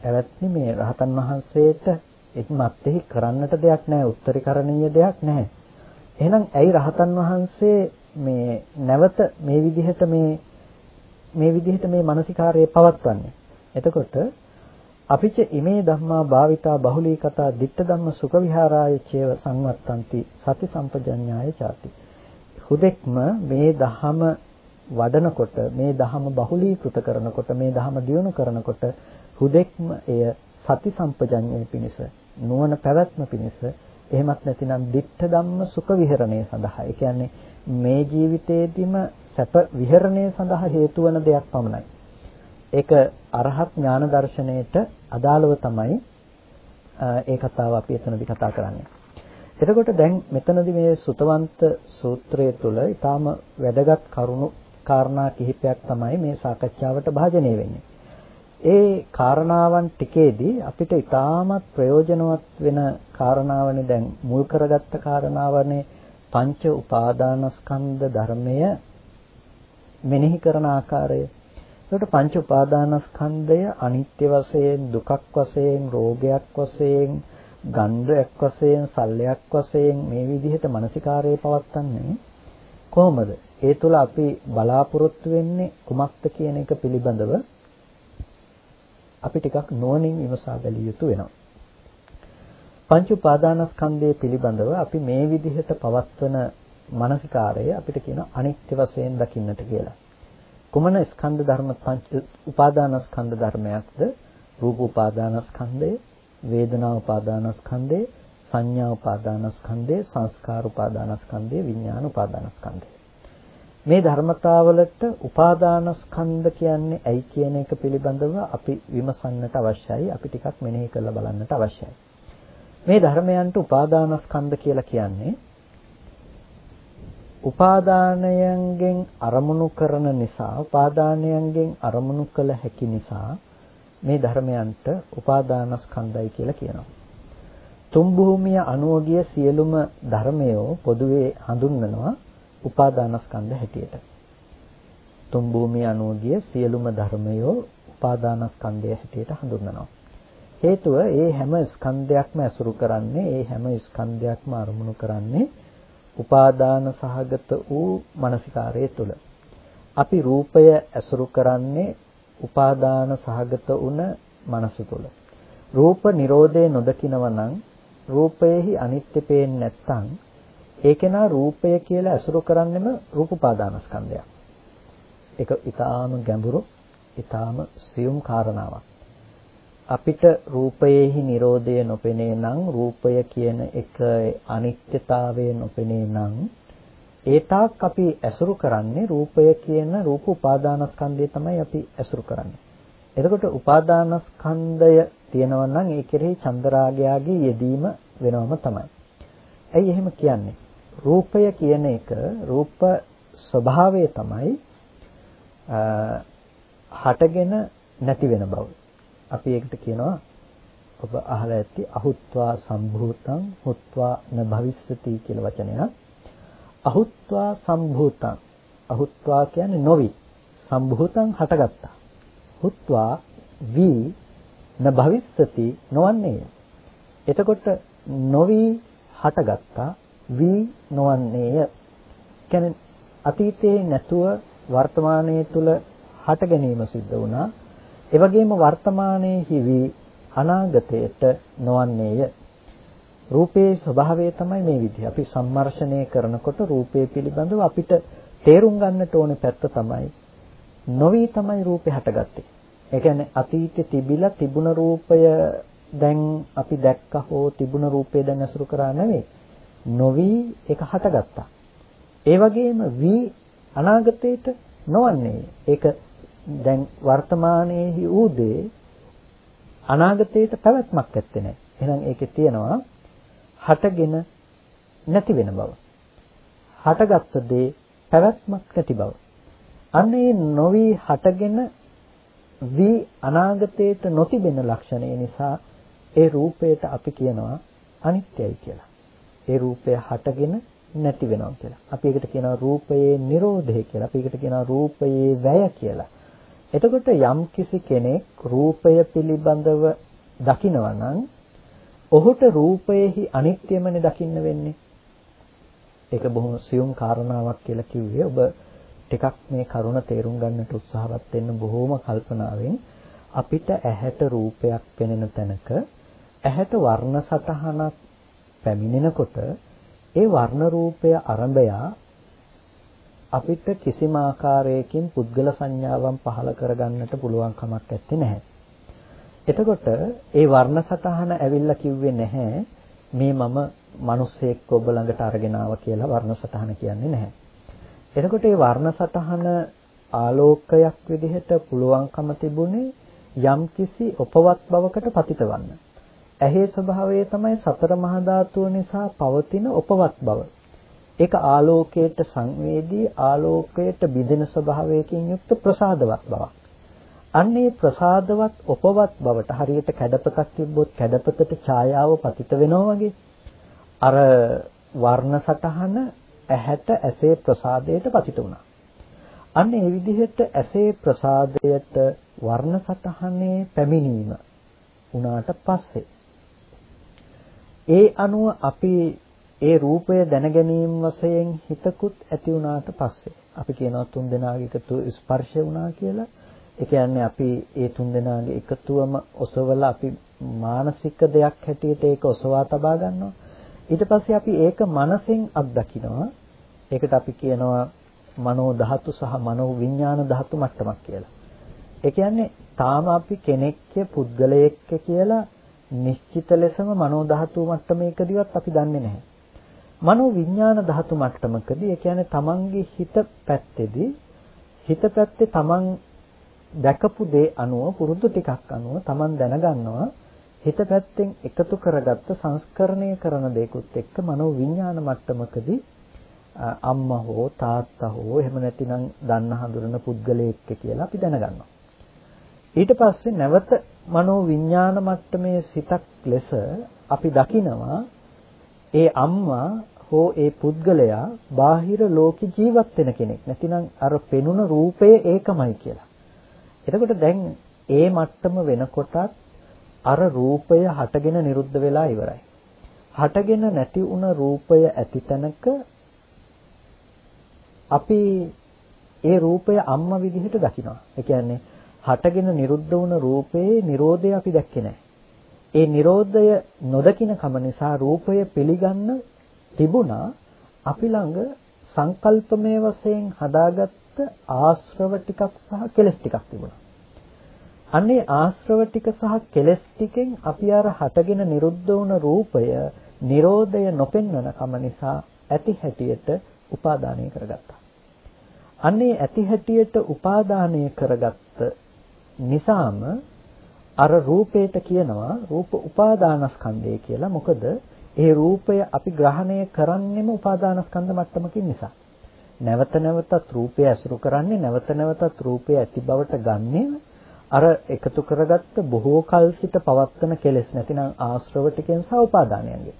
එවත්නි මේ රහතන් වහන්සේට එක්මත්ෙහි කරන්නට දෙයක් නැහැ උත්තරීකරණීය දෙයක් නැහැ. එහෙනම් ඇයි රහතන් වහන්සේ මේ නැවත මේ විදිහට මේ මේ විදිහට මේ මානසිකාරයේ පවත්වන්නේ? එතකොට අපිච ඉමේ ධම්මා භාවිතා බහුලී කතා ditta ධම්ම සුඛ විහාරාය චේව සංවත්තಂತಿ සති සම්පජඤ්ඤාය ചാති. හුදෙක්ම මේ දහම වඩනකොට මේ දහම බහුලීකృత කරනකොට මේ දහම දියුණු කරනකොට හුදෙක්ම එය සති සම්පජඤ්ඤය පිණිස නුවණ පැවැත්ම පිණිස එහෙමත් නැතිනම් ditta ධම්ම සුඛ විහරණය සඳහා ඒ කියන්නේ මේ ජීවිතයේදීම සැප විහරණය සඳහා හේතු වන දෙයක් පමණයි. ඒක අරහත් ඥාන දර්ශනයට අදාළව තමයි ඒ කතාව අපි එතනදී කතා කරන්නේ. එතකොට දැන් මෙතනදී මේ සුතවන්ත සූත්‍රය තුළ ඊටාම වැදගත් කරුණු කාරණා කිහිපයක් තමයි මේ සාකච්ඡාවට භාජනය වෙන්නේ. ඒ කාරණාවන් ටිකේදී අපිට ඊටාමත් ප්‍රයෝජනවත් වෙන කාරණාවනේ දැන් මුල් කරගත්ත කාරණාවනේ පංච උපාදානස්කන්ධ ධර්මය මෙනෙහි කරන ආකාරය. ඒකට පංච උපාදානස්කන්ධය අනිත්‍ය වශයෙන් දුකක් වශයෙන් රෝගයක් වශයෙන් ගන්ධයක් වශයෙන් සල්ලයක් වශයෙන් මේ විදිහට මානසිකාරයේ පවත්න්නේ කොහොමද? ඒ තුල අපි බලාපොරොත්තු වෙන්නේ කුමක්ද කියන එක පිළිබඳව අපි ටිකක් නුවණින් විමසා බැලිය යුතු වෙනවා. පංච උපාදානස්කන්ධය පිළිබඳව අපි මේ විදිහට පවත්වන මානසිකාරය අපිට කියන අනිත්‍ය වශයෙන් දකින්නට කියලා. කුමන ස්කන්ධ ධර්ම පංච උපාදානස්කන්ධ ධර්මයක්ද? රූප උපාදානස්කන්ධය, වේදනා උපාදානස්කන්ධය, සංඥා උපාදානස්කන්ධය, සංස්කාර උපාදානස්කන්ධය, විඥාන උපාදානස්කන්ධය. මේ ධර්මතාවලට උපාදානස්කන්ධ කියන්නේ ඇයි කියන එක පිළිබඳව අපි විමසන්නට අවශ්‍යයි. අපි ටිකක් මෙනෙහි කරලා බලන්නට අවශ්‍යයි. මේ ධර්මයන්ට උපාදානස්කන්ධ කියලා කියන්නේ උපාදානයන්ගෙන් අරමුණු කරන නිසා උපාදානයන්ගෙන් අරමුණු කළ හැකි නිසා මේ ධර්මයන්ට උපාදානස්කන්ධයි කියලා කියනවා. තුන් භූමිය අනුවගිය සියලුම ධර්මයෝ පොදුවේ හඳුන්වනවා උපාදානස්කන්ධ හැටියට. තුන් භූමිය අනුවගිය සියලුම ධර්මයෝ උපාදානස්කන්ධය හැටියට හඳුන්වනවා. හේතුව ඒ හැම ස්කන්ධයක්ම ඇසුරු කරන්නේ ඒ හැම ස්කන්ධයක්ම අරමුණු කරන්නේ උපාදාන සහගත වූ මානසිකාරය තුළ. අපි රූපය ඇසුරු කරන්නේ උපාදාන සහගත වුණ මනස තුළ. රූප Nirodhe නොදකිනව නම් රූපයේහි අනිත්‍ය පේන්නේ නැත්නම් ඒකේනා රූපය කියලා ඇසුරු කරන්නෙම රූප උපාදානස්කන්ධයක්. ඒක ඊටාම ගැඹුරු ඊටාම සියුම් කාරණාවක්. අපිට රූපයේහි Nirodhe නොපෙනේ නම් රූපය කියන එක අනිත්‍යතාවය නොපෙනේ නම් ඒ තාක් අපි ඇසුරු කරන්නේ රූපය කියන රූප උපාදානස්කන්ධය තමයි අපි ඇසුරු කරන්නේ. එතකොට උපාදානස්කන්ධය තියෙනවා නම් ඒ කෙරෙහි චන්දරාගයාගේ යෙදීම වෙනවම තමයි. ඇයි එහෙම කියන්නේ? රූපය කියන එක රූප ස්වභාවය තමයි හටගෙන නැති වෙන බව. අපි ඒකට කියනවා ඔබ අහලා ඇති අහුත්වා සම්භූතං හුත්වා න භවිස්සති කියලා වචනයක්. අහුත්වා සම්භූතං අහුත්වා කියන්නේ නොවි සම්භූතං හටගත්තා. හුත්වා වී න භවිස්සති නොවන්නේය. එතකොට නොවි හටගත්තා වී නොවන්නේය. කියන්නේ අතීතයේ නැතුව වර්තමානයේ තුල හට ගැනීම සිද්ධ වුණා. ඒ වගේම වර්තමානයේ හිවි අනාගතයට නොවන්නේය. රූපේ ස්වභාවය තමයි මේ විදිහ. අපි සම්මර්ෂණය කරනකොට රූපේ පිළිබඳව අපිට තේරුම් ගන්නට ඕනේ පැත්ත තමයි නොවි තමයි රූපේ හටගත්තේ. ඒ කියන්නේ අතීතේ තිබිලා තිබුණ රූපය දැන් අපි දැක්ක හෝ තිබුණ රූපය දැන් අසුරු කරා නෙවෙයි. නොවි ඒක හටගත්තා. ඒ වගේම වි අනාගතයට නොවන්නේ. ඒක දැන් වර්තමානයේහි ඌ දේ අනාගතයට පැවැත්මක් ඇත්තේ නැහැ. එහෙනම් ඒකේ තියෙනවා හටගෙන නැති වෙන බව. හටගත්ත දේ පැවැත්මක් නැති බව. අන්න ඒ නොවි හටගෙන වී අනාගතයට නොතිබෙන ලක්ෂණය නිසා ඒ රූපයට අපි කියනවා අනිත්‍යයි කියලා. ඒ රූපය හටගෙන නැති වෙනවා කියලා. අපි ඒකට කියනවා රූපයේ Nirodhe කියලා. අපි ඒකට කියනවා රූපයේ වැය කියලා. එතකොට යම් කිසි කෙනෙක් රූපය පිළිබඳව දකිනවා නම් ඔහුට රූපයේහි අනිත්‍යමනේ දකින්න වෙන්නේ. ඒක බොහොම සියුම් කාරණාවක් කියලා කිව්වේ. ඔබ ටිකක් මේ කරුණ තේරුම් ගන්නට උත්සාහවත් වෙන්න බොහොම කල්පනාවෙන් අපිට ඇහැට රූපයක් පෙනෙන තැනක ඇහැට වර්ණ සටහනක් පැමිණෙනකොට ඒ වර්ණ රූපය අරඹයා අපිට කිසිම ආකාරයකින් පුද්ගල සංඥාවන් පහළ කරගන්නට පුළුවන් කමක් නැත්තේ නැහැ. එතකොට ඒ වර්ණ සටහන ඇවිල්ලා කිව්වේ නැහැ මේ මම මිනිස්සෙක් ඔබ ළඟට අරගෙන ආවා කියලා වර්ණ සටහන කියන්නේ නැහැ. එතකොට මේ වර්ණ සටහන ආලෝකයක් විදිහට පුළුවන්කම තිබුණේ යම්කිසි උපවත් බවකට පතිතවන්න. ඇහි ස්වභාවය තමයි සතර මහා ධාතුව නිසා පවතින උපවත් බව. ඒක ආලෝකයට සංවේදී ආලෝකයට බිඳෙන ස්වභාවයකින් යුක්ත ප්‍රසාදවත් බවක්. අන්නේ ප්‍රසාදවත් උපවත් බවට හරියට කැඩපතක් තිබ්බොත් කැඩපතට ඡායාව පතිත වෙනවා වගේ අර වර්ණ සටහන ඇහැට ඇසේ ප්‍රසාදයට පතිත වුණා. අන්න ඒ විදිහට ඇසේ ප්‍රසාදයට වර්ණ සටහනේ පැමිණීම වුණාට පස්සේ ඒ අනුව අපි ඒ රූපය දැනගැනීම වශයෙන් හිතකුත් ඇති වුණාට පස්සේ අපි කියනවා තුන් දෙනාගේ එකතු ස්පර්ශය වුණා කියලා. ඒ කියන්නේ අපි ඒ තුන් දෙනාගේ එකතුවම ඔසවලා අපි මානසික දෙයක් හැටියට ඒක ඔසවා තබා ගන්නවා. ඊට පස්සේ අපි ඒක මනසෙන් අත්දකිනවා. ඒකට අපි කියනවා මනෝ ධාතු සහ මනෝ විඥාන ධාතු මට්ටමක් කියලා. ඒ කියන්නේ තාම අපි කෙනෙක්ය පුද්ගලයෙක්ය කියලා නිශ්චිත ලෙසම මනෝ ධාතු මට්ටමේකදීවත් අපි දන්නේ නැහැ. මනෝ විඥාන ධාතු මට්ටමකදී ඒ කියන්නේ තමන්ගේ හිත පැත්තේදී හිත පැත්තේ තමන් දැකපු දේ අනුව පුරුදු ටිකක් අනුව තමන් දැනගන්නවා හිත පැත්තෙන් එකතු කරගත්ත සංස්කරණය කරන දේකුත් එක්ක මනෝ විඥාන මට්ටමකදී අම්මා හෝ තාත්තා හෝ එහෙම නැතිනම් දන්න හඳුනන පුද්ගලයෙක් කියලා අපි දැනගන්නවා. ඊට පස්සේ නැවත මනෝ විඥාන මට්ටමේ සිතක් ලෙස අපි දකිනවා ඒ අම්මා හෝ ඒ පුද්ගලයා බාහිර ලෝකේ ජීවත් වෙන කෙනෙක්. නැතිනම් අර පෙනුන රූපය ඒකමයි කියලා. එතකොට දැන් ඒ මට්ටම වෙනකොටත් අර රූපය හටගෙන නිරුද්ධ වෙලා ඉවරයි. හටගෙන නැති වුණ රූපය ඇති තැනක අපි ඒ රූපය අම්මා විදිහට දකිනවා. ඒ කියන්නේ හටගෙන නිරුද්ධ වුණ රූපයේ Nirodha අපි දැක්කේ නැහැ. ඒ Nirodhaය නොදකින කම නිසා රූපය පිළිගන්න තිබුණා අපි ළඟ සංකල්පමය වශයෙන් හදාගත්ත ආශ්‍රව ටිකක් සහ කෙලස් ටිකක් තිබුණා. අන්නේ ආශ්‍රව ටික සහ කෙලස් ටිකෙන් අපි අර හටගෙන නිරුද්ධ වුණ රූපය Nirodhaය නොපෙන්වන කම නිසා ඇති හැටියට උපාදානය කරගත්තා. අන්නේ ඇති හැටියට උපාදානය කරගත්ත නිසාම අර රූපේට කියනවා රූප උපාදානස්කන්ධය කියලා. මොකද ඒ රූපය අපි ග්‍රහණය කරන්නෙම උපාදානස්කන්ධ මට්ටමකින් නිසා. නැවත නැවතත් රූපය ඇසුරු කරන්නේ නැවත නැවතත් රූපය ඇති බවට ගන්නේ අර එකතු කරගත්ත බොහෝ කල් සිට පවත්තන කෙලෙස් නැතිනම් ආශ්‍රව ටිකෙන් සහ උපාදානයන්ගෙන්.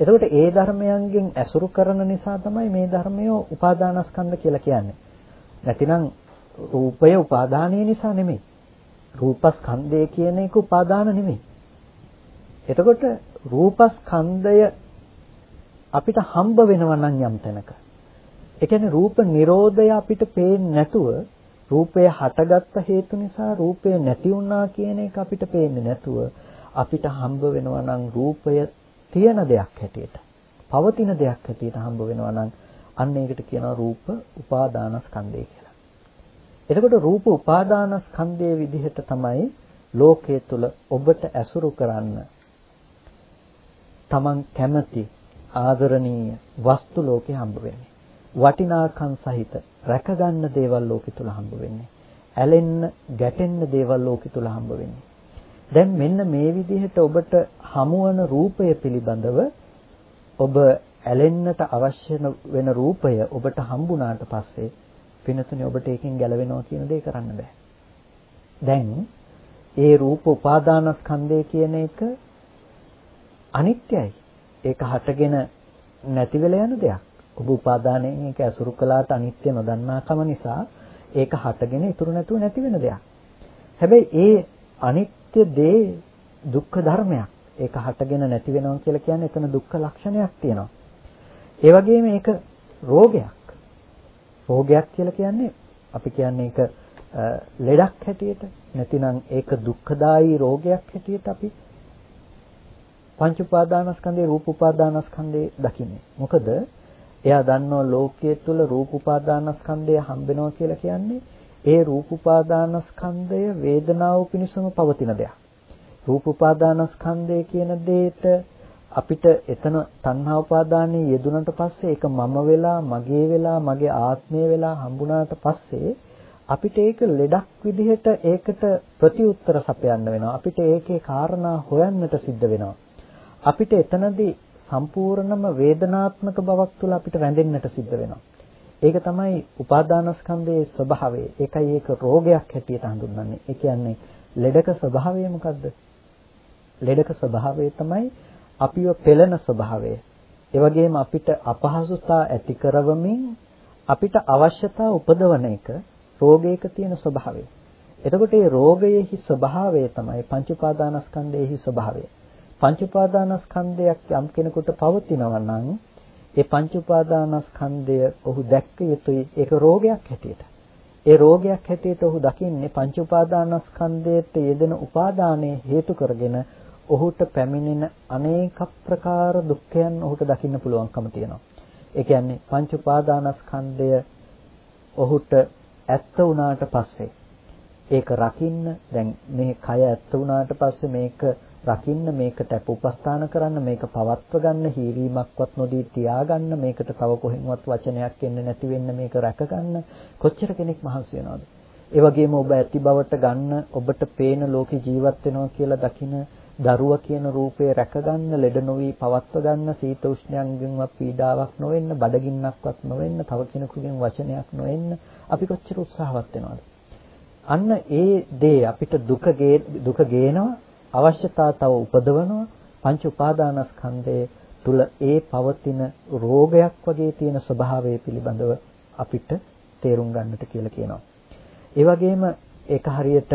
එතකොට ඒ ධර්මයන්ගෙන් ඇසුරු කරන නිසා තමයි මේ ධර්මය උපාදානස්කන්ධ කියලා කියන්නේ. නැතිනම් රූපය උපාදානීය නිසා නෙමෙයි. රූපස්කන්ධය කියන එක උපාදාන නෙමෙයි. එතකොට රූපස්කන්ධය අපිට හම්බ වෙනවා නම් යම් තැනක. ඒ කියන්නේ රූප නිරෝධය අපිට පේන්නේ නැතුව රූපය හටගත්ත හේතු නිසා රූපය නැති වුණා කියන එක අපිට පේන්නේ නැතුව අපිට හම්බ වෙනවා නම් රූපය තියෙන දෙයක් හැටියට පවතින දෙයක් හැටියට හම්බ වෙනවා නම් අන්න ඒකට කියනවා රූප උපාදානස්කන්ධය කියලා. එතකොට රූප උපාදානස්කන්ධයේ විදිහට තමයි ලෝකයේ තුල ඔබට ඇසුරු කරන්න තමන් කැමති ආදරණීය වස්තු ලෝකේ හම්බ වෙන්නේ. වටිනාකම් සහිත රැකගන්න දේවල් ලෝකෙ තුල හම්බ වෙන්නේ. ඇලෙන්න, ගැටෙන්න දේවල් ලෝකෙ තුල හම්බ වෙන්නේ. දැන් මෙන්න මේ විදිහට ඔබට හමුවන රූපය පිළිබඳව ඔබ ඇලෙන්නට අවශ්‍ය වෙන රූපය ඔබට හම්බුණාට පස්සේ පිනතුනේ ඔබට ඒකෙන් ගැලවෙනවා කියන දේ කරන්න බෑ. දැන් ඒ රූප උපාදානස්කන්ධය කියන එක අනිත්‍යයි. ඒක හටගෙන නැති වෙලා යන දෙයක්. ඔබ උපාදානයෙන් ඒක ඇසුරු කළාට අනිත්‍ය නොදන්නාකම නිසා ඒක හටගෙන ඉතුරු නැතුව නැති වෙන දෙයක්. හැබැයි ඒ අනිත්‍ය දේ දුක්ඛ ධර්මයක්. ඒක හටගෙන නැති වෙනවා කියලා කියන්නේ එතන දුක්ඛ ලක්ෂණයක් තියෙනවා. ඒ වගේම ඒක රෝගයක්. රෝගයක් කියලා කියන්නේ අපි කියන්නේ ඒක ලෙඩක් හැටියට නැතිනම් ඒක දුක්ඛදායී රෝගයක් හැටියට අපි පංච උපාදානස්කන්ධේ රූප උපාදානස්කන්ධේ දකින්නේ. මොකද එයා දන්නවා ලෝකයේ තුල රූප උපාදානස්කන්ධය හම්බෙනවා කියලා කියන්නේ ඒ රූප උපාදානස්කන්ධය වේදනාව පිණිසම පවතින දෙයක්. රූප උපාදානස්කන්ධය කියන දෙයට අපිට එතන තණ්හා උපාදානයේ යෙදුනට පස්සේ ඒක මම වෙලා මගේ වෙලා මගේ ආත්මය වෙලා හම්බුණාට පස්සේ අපිට ඒක ලෙඩක් විදිහට ඒකට ප්‍රතිඋත්තර සපයන්න වෙනවා අපිට ඒකේ කාරණා හොයන්නට සිද්ධ වෙනවා අපිට එතනදී සම්පූර්ණම වේදනාත්මක බවක් තුළ අපිට රැඳෙන්නට සිද්ධ වෙනවා. ඒක තමයි උපාදානස්කන්ධයේ ස්වභාවය. ඒකයි ඒක රෝගයක් හැටියට හඳුන්වන්නේ. ඒ කියන්නේ ලෙඩක ස්වභාවය මොකද්ද? ලෙඩක ස්වභාවය තමයි අපිව පෙළෙන ස්වභාවය. ඒ වගේම අපිට අපහසුතා ඇති කරවමින් අපිට අවශ්‍යතා උපදවන එක රෝගයක තියෙන ස්වභාවය. එතකොට මේ රෝගයේහි ස්වභාවය තමයි පංච උපාදානස්කන්ධයේහි ස්වභාවය. පංච උපාදානස්කන්ධයක් යම් කෙනෙකුට පවතිනවා නම් ඒ පංච උපාදානස්කන්ධය ඔහු දැක්ක යුතුයි ඒක රෝගයක් හැටියට. ඒ රෝගයක් හැටියට ඔහු දකින්නේ පංච උපාදානස්කන්ධයට යෙදෙන උපාදානයේ හේතු කරගෙන ඔහුට පැමිණෙන අනේක ප්‍රකාර දුක්ඛයන් ඔහුට දකින්න පුළුවන්කම තියෙනවා. ඒ කියන්නේ පංච උපාදානස්කන්ධය ඔහුට ඇත්ත වුණාට පස්සේ ඒක රකින්න දැන් මේ කය ඇත්ත වුණාට පස්සේ මේක රකින්න මේකට උපස්ථාන කරන්න මේක පවත්ව ගන්න හීරීමක්වත් නොදී තියාගන්න මේකට තව කොහෙන්වත් වචනයක් එන්නේ නැති වෙන්න මේක රැක ගන්න කොච්චර කෙනෙක් මහන්සි වෙනවද ඒ වගේම ඔබ ඇති බවට ගන්න ඔබට පේන ලෝකේ ජීවත් වෙනවා කියලා දකින දරුවා කියන රූපේ රැක ගන්න ලෙඩ නොවි පවත්ව ගන්න සීත උෂ්ණයන්ගෙන්වත් පීඩාවක් නොවෙන්න බඩගින්නක්වත් නොවෙන්න තව කෙනෙකුගෙන් වචනයක් නොවෙන්න අපි කොච්චර උත්සාහවත් වෙනවද අන්න ඒ දේ අපිට දුක දුක ගේනවා අවශ්‍යතා තව උපදවනවා පංච උපාදානස්කන්ධයේ තුල ඒ පවතින රෝගයක් වගේ තියෙන ස්වභාවය පිළිබඳව අපිට තේරුම් ගන්නට කියලා කියනවා. ඒ වගේම ඒක හරියට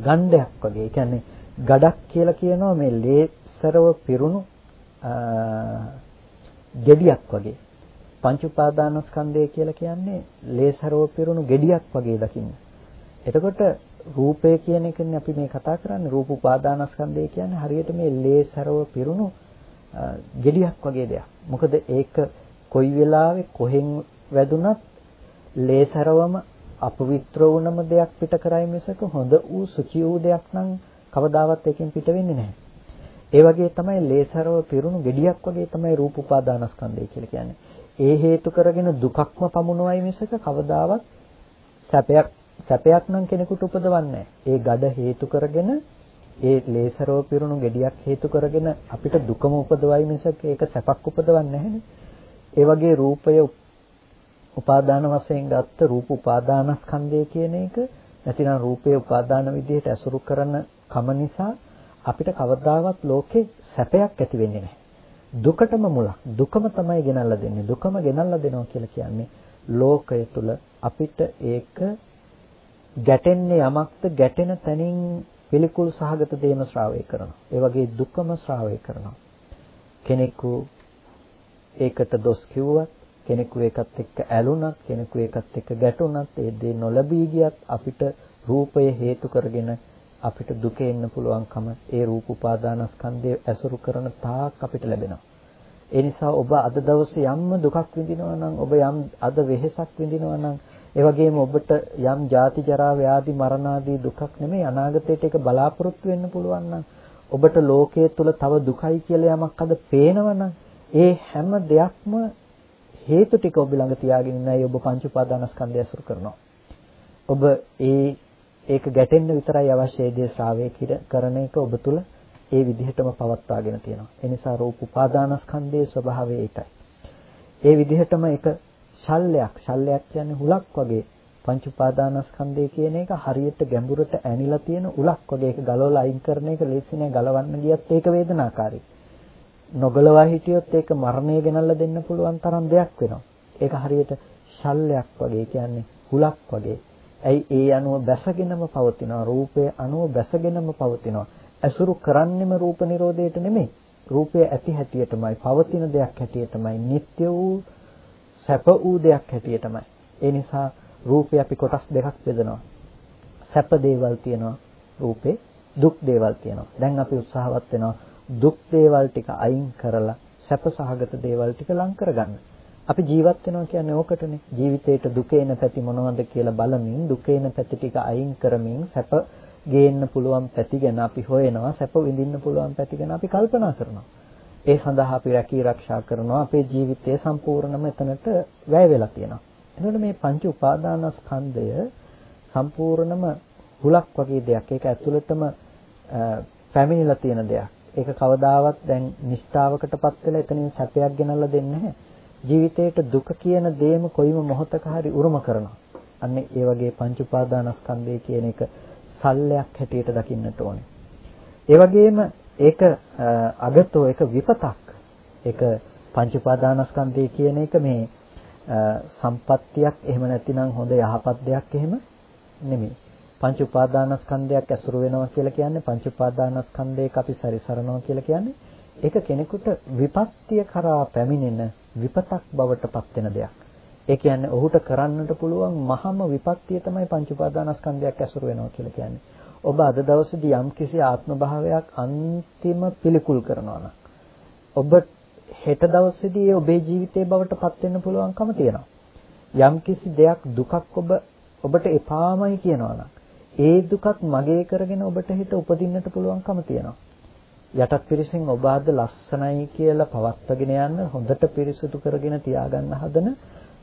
ගණ්ඩයක් වගේ. ඒ කියන්නේ ගඩක් කියලා කියනවා මේ ලේසරව පිරුණු ගෙඩියක් වගේ. පංච උපාදානස්කන්ධය කියලා කියන්නේ ලේසරව පිරුණු ගෙඩියක් වගේ දකින්න. එතකොට රූපය කියන එකනේ අපි මේ කතා කරන්නේ රූප උපාදානස්කන්ධය කියන්නේ හරියට මේ ලේසරව පිරුණු ගෙඩියක් වගේ දෙයක්. මොකද ඒක කොයි වෙලාවෙ කොහෙන් වැදුනත් ලේසරවම අපවිත්‍ර වුණම දෙයක් පිට කරයි මිසක හොඳ වූ සුචි වූ දෙයක් නම් කවදාවත් එකෙන් පිට වෙන්නේ නැහැ. ඒ වගේ තමයි ලේසරව පිරුණු ගෙඩියක් වගේ තමයි රූප උපාදානස්කන්ධය කියලා කියන්නේ. ඒ හේතු කරගෙන දුකක්ම පමුණුවයි මිසක කවදාවත් සැපයක් සැපයක් නම් කෙනෙකුට උපදවන්නේ ඒ ගඩ හේතු කරගෙන ඒ ලේසරව පිරුණු ගෙඩියක් හේතු කරගෙන අපිට දුකම උපදවයි මිසක ඒක සැපක් උපදවන්නේ නැහැනේ. ඒ වගේ රූපය උපාදාන වශයෙන් ගත්ත රූප උපාදානස්කන්ධය කියන එක නැතිනම් රූපේ උපාදාන විදිහට ඇසුරු කරන කම නිසා අපිට කවදාවත් ලෝකේ සැපයක් ඇති වෙන්නේ නැහැ. දුකටම මුලක්. දුකම තමයි ගෙනල්ලා දෙන්නේ. දුකම ගෙනල්ලා දෙනවා කියලා කියන්නේ ලෝකය තුල අපිට ඒක ගැටෙන්නේ යමක්ද ගැටෙන තැනින් පිළිකුල් සහගත දේම ශ්‍රාවය කරනවා. ඒ වගේ දුකම ශ්‍රාවය කරනවා. කෙනෙකු ඒකට දොස් කිව්වත් කෙනෙකු ඒකත් එක්ක ඇලුනත් කෙනෙකු ඒකත් එක්ක ගැටුණත් ඒ දේ නොලැබී ගියත් අපිට රූපය හේතු කරගෙන අපිට දුක එන්න පුළුවන්කම ඒ රූප උපාදානස්කන්ධය ඇසුරු කරන තාක් අපිට ලැබෙනවා. ඒ නිසා ඔබ අද දවසේ යම්ම දුකක් විඳිනවා නම් ඔබ යම් අද වෙහෙසක් විඳිනවා නම් ඒ වගේම ඔබට යම් ජාති ජරා ව්‍යාධි මරණ ආදී දුකක් නෙමෙයි අනාගතයට ඒක බලාපොරොත්තු වෙන්න පුළුවන් නම් ඔබට ලෝකයේ තුල තව දුකයි කියලා යමක් අද පේනවනම් ඒ හැම දෙයක්ම හේතු ටික ඔබ ළඟ තියාගෙන ඉන්නයි ඔබ පංච උපාදානස්කන්ධය අසුර කරනවා. ඔබ ඒ ඒක ගැටෙන්න විතරයි අවශ්‍ය දේ ශ්‍රාවය කරන එක ඔබ තුල ඒ විදිහටම පවත්වාගෙන තියෙනවා. ඒ නිසා රූප උපාදානස්කන්ධයේ ස්වභාවය ඒකයි. ඒ විදිහටම එක ශල්‍යයක් ශල්‍යයක් කියන්නේ හුලක් වගේ පංච උපාදානස්කන්ධය කියන එක හරියට ගැඹුරට ඇනිලා තියෙන උලක් වගේ ඒක ගලවලා අයින් කරන එක ලේසි නෑ ගලවන්න ගියත් ඒක වේදනාකාරී. නොගලවා හිටියොත් ඒක මරණය ගෙනල්ලා දෙන්න පුළුවන් තරම් දෙයක් වෙනවා. ඒක හරියට ශල්‍යයක් වගේ කියන්නේ හුලක් වගේ. ඇයි ඒ අනුව බැසගෙනම පවතිනවා රූපය අනුව බැසගෙනම පවතිනවා. ඇසුරු කරන්නෙම රූප නිරෝධයට නෙමෙයි. රූපය ඇති හැටියටමයි පවතින දෙයක් හැටියටමයි නিত্য වූ සැප වූ දෙයක් හැටියටමයි. ඒ නිසා රූපය අපි කොටස් දෙකක් බෙදනවා. සැප දේවල් තියෙනවා රූපේ දුක් දේවල් තියෙනවා. දැන් අපි උත්සාහවත් වෙනවා දුක් දේවල් ටික අයින් කරලා සැප සහගත දේවල් ටික ලං කරගන්න. අපි ජීවත් වෙනවා කියන්නේ ඕකටනේ. ජීවිතේට දුකේන පැති මොනවද කියලා බලමින් දුකේන පැති ටික අයින් කරමින් සැප ගේන්න පුළුවන් පැති ගැන අපි හොයනවා. සැප විඳින්න පුළුවන් පැති ගැන අපි කල්පනා කරනවා. ඒ සඳහා අපි රැකී ආරක්ෂා කරනවා අපේ ජීවිතය සම්පූර්ණයෙන්ම එතනට වැය වෙලා තියෙනවා. එතකොට මේ පංච උපාදානස්කන්ධය සම්පූර්ණම හුලක් වගේ දෙයක්. ඒක ඇතුළතම පැමිණිලා තියෙන දෙයක්. ඒක කවදාවත් දැන් නිෂ්ඨාවකටපත් වෙලා එතනින් සැපයක් ගෙනල්ලා දෙන්නේ නැහැ. ජීවිතේට දුක කියන දේම කොයිම මොහොතක හරි උරුම කරනවා. අන්න ඒ වගේ පංච උපාදානස්කන්ධය කියන එක සල්ලයක් හැටියට දකින්නට ඕනේ. ඒ වගේම ඒක අගතෝ ඒක විපතක්. ඒක පංච උපාදානස්කන්ධය කියන එක මේ සම්පත්තියක් එහෙම නැතිනම් හොඳ යහපත් දෙයක් එහෙම නෙමෙයි. පංච උපාදානස්කන්ධයක් ඇසුරු වෙනවා කියලා කියන්නේ පංච උපාදානස්කන්ධයක අපි සැරිසරනවා කියලා කියන්නේ ඒක කෙනෙකුට විපත්තිය කරා පැමිණෙන විපතක් බවට පත් වෙන දෙයක්. ඒ කියන්නේ ඔහුට කරන්නට පුළුවන් මහම විපත්තිය තමයි පංච උපාදානස්කන්ධයක් ඇසුරු වෙනවා කියලා කියන්නේ. ඔබ අද දවසේදී යම්කිසි ආත්ම භාවයක් අන්තිම පිළිකුල් කරනවා නම් ඔබ හෙට දවසේදී ඔබේ ජීවිතේ බවට පත් වෙන්න පුළුවන්කම තියෙනවා. යම්කිසි දෙයක් දුකක් ඔබ ඔබට එපාමයි කියනවා නම් ඒ දුකත් මගේ කරගෙන ඔබට හිත උපදින්නට පුළුවන්කම තියෙනවා. යටත් පිරිසෙන් ඔබ අද ලස්සනයි කියලා පවත්වගෙන යන්න හොඳට පිරිසුදු කරගෙන තියාගන්න හදන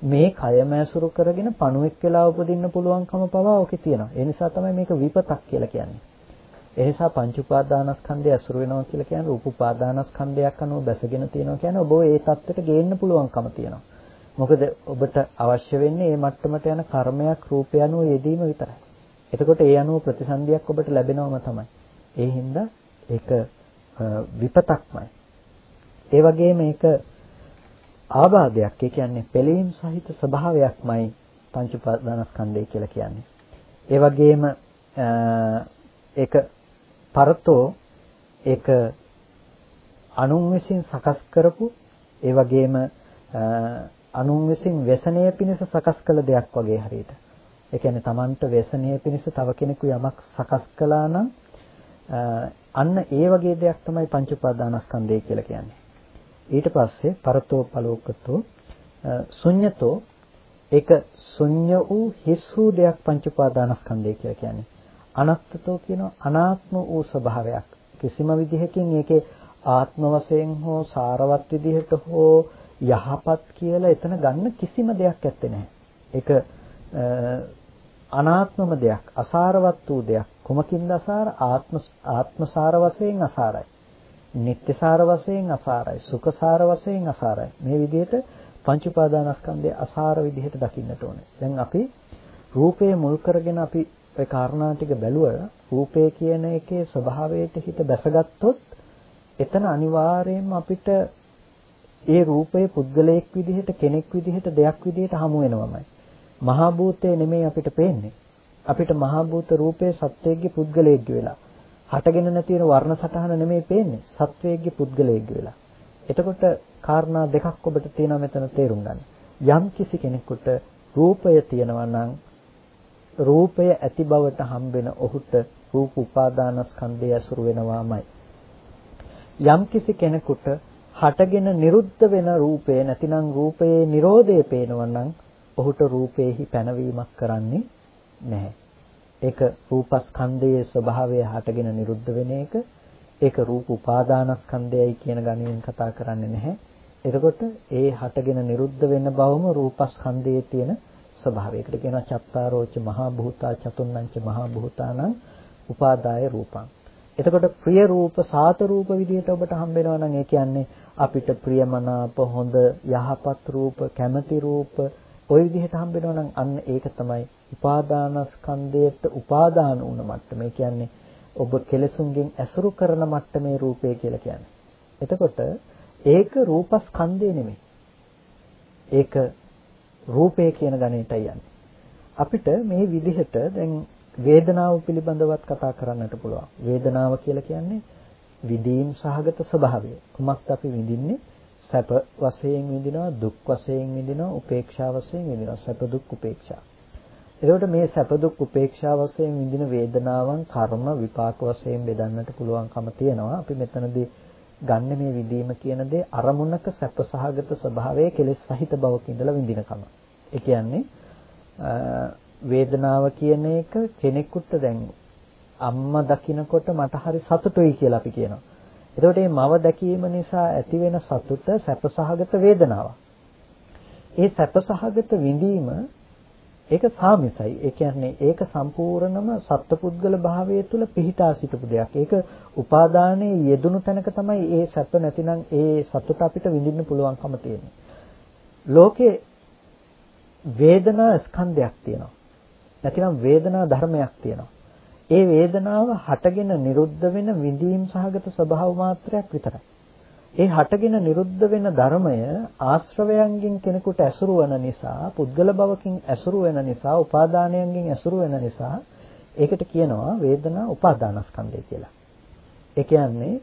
මේ කයම ඇසුරු කරගෙන පණුවෙක් වෙලා උපදින්න පුළුවන්කම පවා ඔකේ තියෙනවා. ඒ නිසා තමයි මේක විපතක් කියලා කියන්නේ. ඒ නිසා පංච උපාදානස්කන්ධය ඇසුරු වෙනවා කියලා කියන්නේ රූප උපාදානස්කන්ධයක් අනුව බැසගෙන තියෙනවා කියන්නේ ඔබ ඒ தත්ත්වයට ගේන්න පුළුවන්කම තියෙනවා. මොකද ඔබට අවශ්‍ය වෙන්නේ මේ මට්ටමට යන කර්මයක් රූපය අනුව යෙදීම විතරයි. එතකොට ඒ අනුව ප්‍රතිසන්දියක් ඔබට ලැබෙනවම තමයි. ඒ හින්දා ඒක විපතක්මයි. ඒ වගේම ඒක ආබාධයක්. ඒ කියන්නේ පෙළීම් සහිත ස්වභාවයක්මයි පංච ප්‍රධානස්කන්ධය කියලා කියන්නේ. ඒ වගේම ඒක පරතෝ ඒක අනුන් විසින් සකස් කරපු ඒ වගේම අනුන් විසින් වසනය පිණිස සකස් කළ දෙයක් වගේ හරියට. ඒ කියන්නේ Tamanට වසනය පිණිස තව කෙනෙකු යමක් සකස් කළා නම් අන්න ඒ වගේ දෙයක් තමයි පංච උපාදානස්කන්ධය කියලා කියන්නේ. ඊට පස්සේ පරතෝ පලෝකතෝ ශුඤ්‍යතෝ ඒක ශුඤ්‍ය වූ හිස් වූ දෙයක් පංච උපාදානස්කන්ධය කියලා කියන්නේ. අනත්තතෝ කියන අනාත්ම වූ ස්වභාවයක්. කිසිම විදිහකින් ඒකේ ආත්ම වශයෙන් හෝ සාරවත් විදිහට හෝ යහපත් කියලා එතන ගන්න කිසිම දෙයක් ඇත්තේ නැහැ. ඒක අනාත්මම දෙයක්, අසාරවත් වූ දෙයක්. කුමකින්ද අසාර? ආත්ම ආත්මසාර වශයෙන් අසාරයි. නිට්ටසාර වශයෙන් අසාරයි. සුඛසාර වශයෙන් අසාරයි. මේ විදිහට පංච උපාදානස්කන්ධය අසාර විදිහට දකින්නට ඕනේ. දැන් අපි රූපය මුල් කරගෙන අපි ඒ කාරණා ටික බැලුවා රූපය කියන එකේ ස්වභාවයට හිත බැසගත්තොත් එතන අනිවාර්යයෙන්ම අපිට ඒ රූපය පුද්ගලයෙක් විදිහට කෙනෙක් විදිහට දෙයක් විදිහට හමු වෙනවමයි. මහා භූතේ නෙමෙයි අපිට පේන්නේ. අපිට මහා භූත රූපේ සත්වයේගේ පුද්ගලයෙක්ගේ වෙලා. හටගෙන නැති වෙන වර්ණ සටහන නෙමෙයි පේන්නේ. සත්වයේගේ පුද්ගලයෙක්ගේ වෙලා. එතකොට කාරණා දෙකක් ඔබට තියෙනවා මෙතන තේරුම් ගන්න. යම් කිසි කෙනෙකුට රූපය තියෙනවා නම් රූපය ඇති බවට හම්බෙන ඔහුට රූප උපාදානස්කන්ධය ඇසුරු වෙනවාමයි. යම් කිසි කෙනෙකුට හටගෙන නිරුද්ධ වෙන රූපේ නැතිනම් රූපයේ Nirodhe පේනවා නම් ඔහුට රූපේහි පැනවීමක් කරන්නේ නැහැ. ඒක රූපස්කන්ධයේ ස්වභාවය හටගෙන නිරුද්ධ වෙන එක. ඒක රූප උපාදානස්කන්ධයයි කියන ගණයෙන් කතා කරන්නේ නැහැ. එතකොට ඒ හටගෙන නිරුද්ධ වෙන බවම රූපස්කන්ධයේ තියෙන ස්වභාවයකට කියනවා චත්තාරෝච මහා භූතා චතුන්නංච මහා භූතානං උපාදාය රූපං. එතකොට ප්‍රිය රූප සාත රූප විදිහට ඔබට හම්බ වෙනවා නම් ඒ කියන්නේ අපිට ප්‍රියමනාප හොඳ යහපත් රූප කැමැති රූප ওই විදිහට හම්බ වෙනවා නම් අන්න ඒක තමයි උපාදානස්කන්ධයට උපාදාන වුණ මට්ටම. ඒ කියන්නේ ඔබ කෙලසුන්ගෙන් ඇසුරු කරන මට්ටමේ රූපය කියලා කියන්නේ. එතකොට ඒක රූපස්කන්ධය නෙමෙයි. ඒක රූපය කියන ගණේටයි යන්නේ. අපිට මේ විදිහට දැන් වේදනාව පිළිබඳවත් කතා කරන්නට පුළුවන්. වේදනාව කියලා කියන්නේ විදීම් සහගත ස්වභාවය. කුමක්ද අපි විඳින්නේ? සැප වශයෙන් විඳිනවා, දුක් වශයෙන් විඳිනවා, උපේක්ෂා වශයෙන් විඳිනවා. සැප දුක් උපේක්ෂා. එතකොට මේ සැප දුක් උපේක්ෂා වශයෙන් විඳින වේදනාවන් කර්ම විපාක වශයෙන් බෙදන්නට පුළුවන්කම තියෙනවා. අපි මෙතනදී ගන්න මේ විදීම කියන දේ අරමුණක සැපසහගත ස්වභාවයේ කෙලෙස් සහිත බවක ඉඳලා විඳිනකම. ඒ කියන්නේ වේදනාව කියන එක කෙනෙකුට දැන් අම්මා දකින්නකොට මට හරි සතුටුයි කියලා අපි කියනවා. එතකොට මේ මව දැකීම නිසා ඇතිවෙන සතුට සැපසහගත වේදනාවක්. ඒ සැපසහගත විඳීම ඒක සාමිසයි. ඒ කියන්නේ ඒක සම්පූර්ණම සත්පුද්ගල භාවයේ තුල පිහිටා සිටපු දෙයක්. ඒක උපාදානයේ යෙදුණු තැනක තමයි ඒ සැප නැතිනම් ඒ සතුට අපිට විඳින්න පුළුවන්කම තියෙන්නේ. ලෝකේ වේදනා ස්කන්ධයක් තියෙනවා. නැතිනම් වේදනා ධර්මයක් තියෙනවා. ඒ වේදනාව හටගෙන නිරුද්ධ වෙන විඳීම් සහගත ස්වභාව මාත්‍රයක් විතරයි. ඒ හටගෙන නිරුද්ධ වෙන ධර්මය ආශ්‍රවයන්ගෙන් කෙනෙකුට ඇසුරු වන නිසා, පුද්ගල භවකින් ඇසුරු වෙන නිසා, උපාදානයන්ගෙන් ඇසුරු වෙන නිසා ඒකට කියනවා වේදනා උපාදානස්කන්ධය කියලා. ඒ කියන්නේ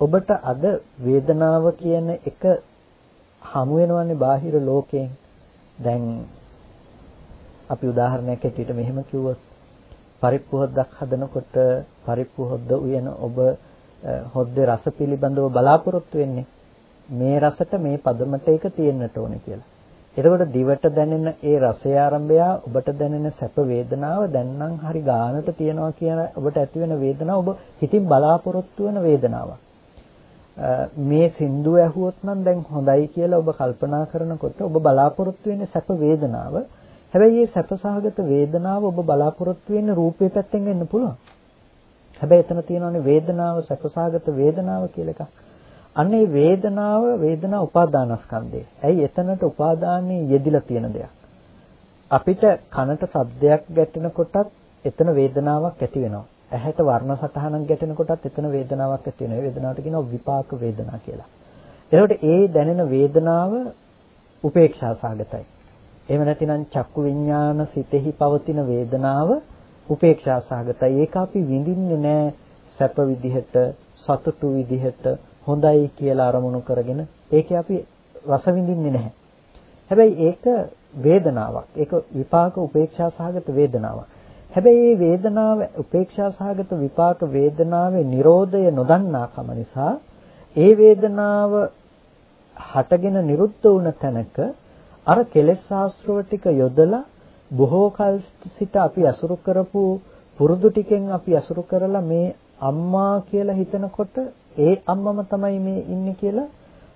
ඔබට අද වේදනාව කියන එක හමු වෙනවන්නේ බාහිර ලෝකයෙන්. දැන් අපි උදාහරණයක් ඇටියට මෙහෙම කිව්වොත් පරිප්පු හොද්දක් හදනකොට පරිප්පු හොද්ද උයන ඔබ හොද්දේ රස පිළිබඳව බලාපොරොත්තු වෙන්නේ මේ රසට මේ පදමට එක තියෙන්නට ඕනේ කියලා. එතකොට දිවට දැනෙන ඒ රසය ආරම්භය ඔබට දැනෙන සැප වේදනාව දැන් නම් හරි ගානට තියනවා කියන ඔබට ඇති වෙන වේදනාව ඔබ හිතින් බලාපොරොත්තු වෙන වේදනාවක්. මේ සින්දුව ඇහුවොත් නම් දැන් හොඳයි කියලා ඔබ කල්පනා කරනකොට ඔබ බලාපොරොත්තු වෙන්නේ සැප වේදනාව. හැබැයි මේ සැපසහගත වේදනාව ඔබ බලාපොරොත්තු වෙන්නේ රූපේ පැත්තෙන් වෙන්න පුළුවන්. හැබැයි එතන තියෙනවානේ වේදනාව සැපසහගත වේදනාව කියලා එකක්. අන්න ඒ වේදනාව වේදනා උපාදානස්කන්ධය. ඇයි එතනට උපාදානයේ යෙදිලා තියෙන දෙයක්. අපිට කනට සද්දයක් ගැටෙනකොටත් එතන වේදනාවක් ඇති වෙනවා. ඇහැට වර්ණ සටහනක් ගැටෙනකොටත් එතන වේදනාවක් ඇති වෙනවා. ඒ වේදනාවට කියනවා විපාක වේදනා කියලා. එතකොට ඒ දැනෙන වේදනාව උපේක්ෂා සාගතයි. එහෙම නැතිනම් චක්කු විඥාන සිතෙහි පවතින වේදනාව උපේක්ෂා සාගතයි. ඒක අපි විඳින්නේ නැහැ සැප විදිහට, සතුටු විදිහට, හොඳයි කියලා අරමුණු කරගෙන. ඒකේ අපි රස විඳින්නේ නැහැ. හැබැයි ඒක වේදනාවක්. ඒක විපාක උපේක්ෂා සහගත වේදනාවක්. හැබැයි මේ වේදනාව උපේක්ෂා සහගත විපාක වේදනාවේ Nirodhaය නොදන්නාකම නිසා ඒ වේදනාව හටගෙන නිරුද්ධ වුණ තැනක අර කෙලෙස් ශාස්ත්‍රව ටික යොදලා බොහෝ කල සිට අපි අසුරු කරපු පුරුදු ටිකෙන් අපි අසුරු කරලා මේ අම්මා කියලා හිතනකොට ඒ අම්මම තමයි මේ ඉන්නේ කියලා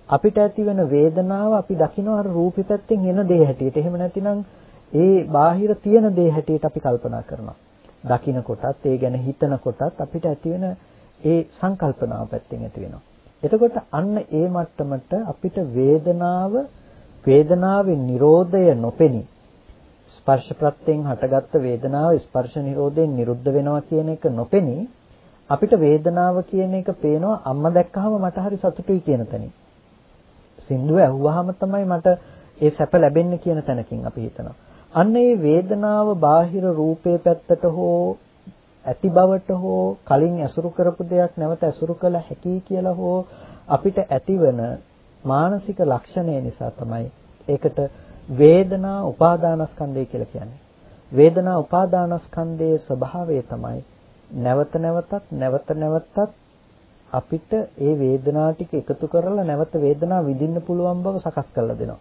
අපිට ඇති වෙන වේදනාව අපි දකින්න අර රූපෙ පැත්තෙන් එන දේ හැටියට. එහෙම නැතිනම් ඒ බාහිර තියෙන දේ හැටියට අපි කල්පනා කරනවා. දකින්න කොටත් ඒ ගැන හිතන කොටත් අපිට ඇති වෙන ඒ සංකල්පනාව පැත්තෙන් ඇති වෙනවා. එතකොට අන්න ඒ මට්ටමට අපිට වේදනාව වේදනාවේ Nirodhaය නොපෙනී ස්පර්ශ ප්‍රත්‍යයෙන් හටගත්ත වේදනාව ස්පර්ශ නිරෝධයෙන් නිරුද්ධ වෙනවා කියන එක නොපෙනී අපිට වේදනාව කියන එක පේනවා අම්මා දැක්කහම මට හරි සතුටුයි කියන තැනින්. සින්දුව ඇහුවාම තමයි මට ඒ සැප ලැබෙන්නේ කියන තැනකින් අපි හිතනවා. අන්න ඒ වේදනාව බාහිර රූපේ පැත්තට හෝ ඇති බවට හෝ කලින් ඇසුරු කරපු දෙයක් නැවත ඇසුරු කළ හැකි කියලා හෝ අපිට ඇතිවන මානසික ලක්ෂණය නිසා තමයි ඒකට වේදනා උපාදානස්කන්ධය කියලා කියන්නේ. වේදනා උපාදානස්කන්ධයේ ස්වභාවය තමයි නැවත නැවතත් නැවත නැවතත් අපිට ඒ වේදනා ටික එකතු කරලා නැවත වේදනා විඳින්න පුළුවන් බව සකස් කරලා දෙනවා.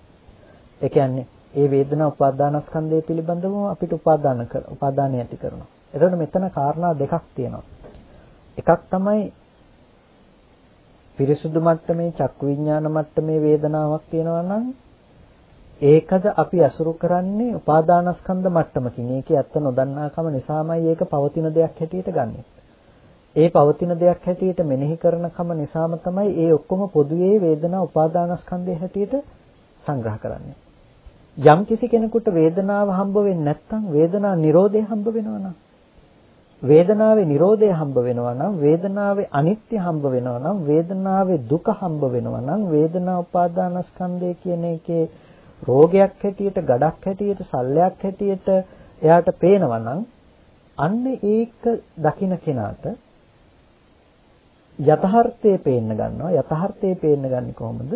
ඒ කියන්නේ ඒ වේදනා උපාදානස්කන්ධය පිළිබඳව අපිට උපාදාන කර උපාදානය ඇති කරනවා. එතකොට මෙතන කාරණා දෙකක් තියෙනවා. එකක් තමයි පිරිසුදු මට්ටමේ චක්කු විඥාන මට්ටමේ වේදනාවක් තියෙනවා නම් ඒකද අපි අසුරු කරන්නේ උපාදානස්කන්ධ මට්ටමකින්. ඒකේ ඇත්ත නොදන්නාකම නිසාමයි ඒක පවතින දෙයක් හැටියට ගන්නෙ. ඒ පවතින දෙයක් හැටියට මෙනෙහි කරන කම නිසාම තමයි ඒ ඔක්කොම පොදුවේ වේදනා උපාදානස්කන්ධය හැටියට සංග්‍රහ කරන්නේ. යම් කිසි කෙනෙකුට වේදනාව හම්බ වෙන්නේ නැත්නම් වේදනා නිරෝධය හම්බ වෙනවා නම් වේදනාවේ නිරෝධය හම්බ වෙනවා නම් වේදනාවේ අනිත්‍ය හම්බ වෙනවා නම් වේදනාවේ දුක හම්බ වෙනවා නම් වේදනා උපාදානස්කන්ධය කියන එකේ රෝගයක් හැටියට, ගඩක් හැටියට, සල්ලයක් හැටියට එයාට පේනවා නම් අන්න ඒක දකින්න කෙනාට යථාර්ථයේ පේන්න ගන්නවා. යථාර්ථයේ පේන්න ගන්නේ කොහොමද?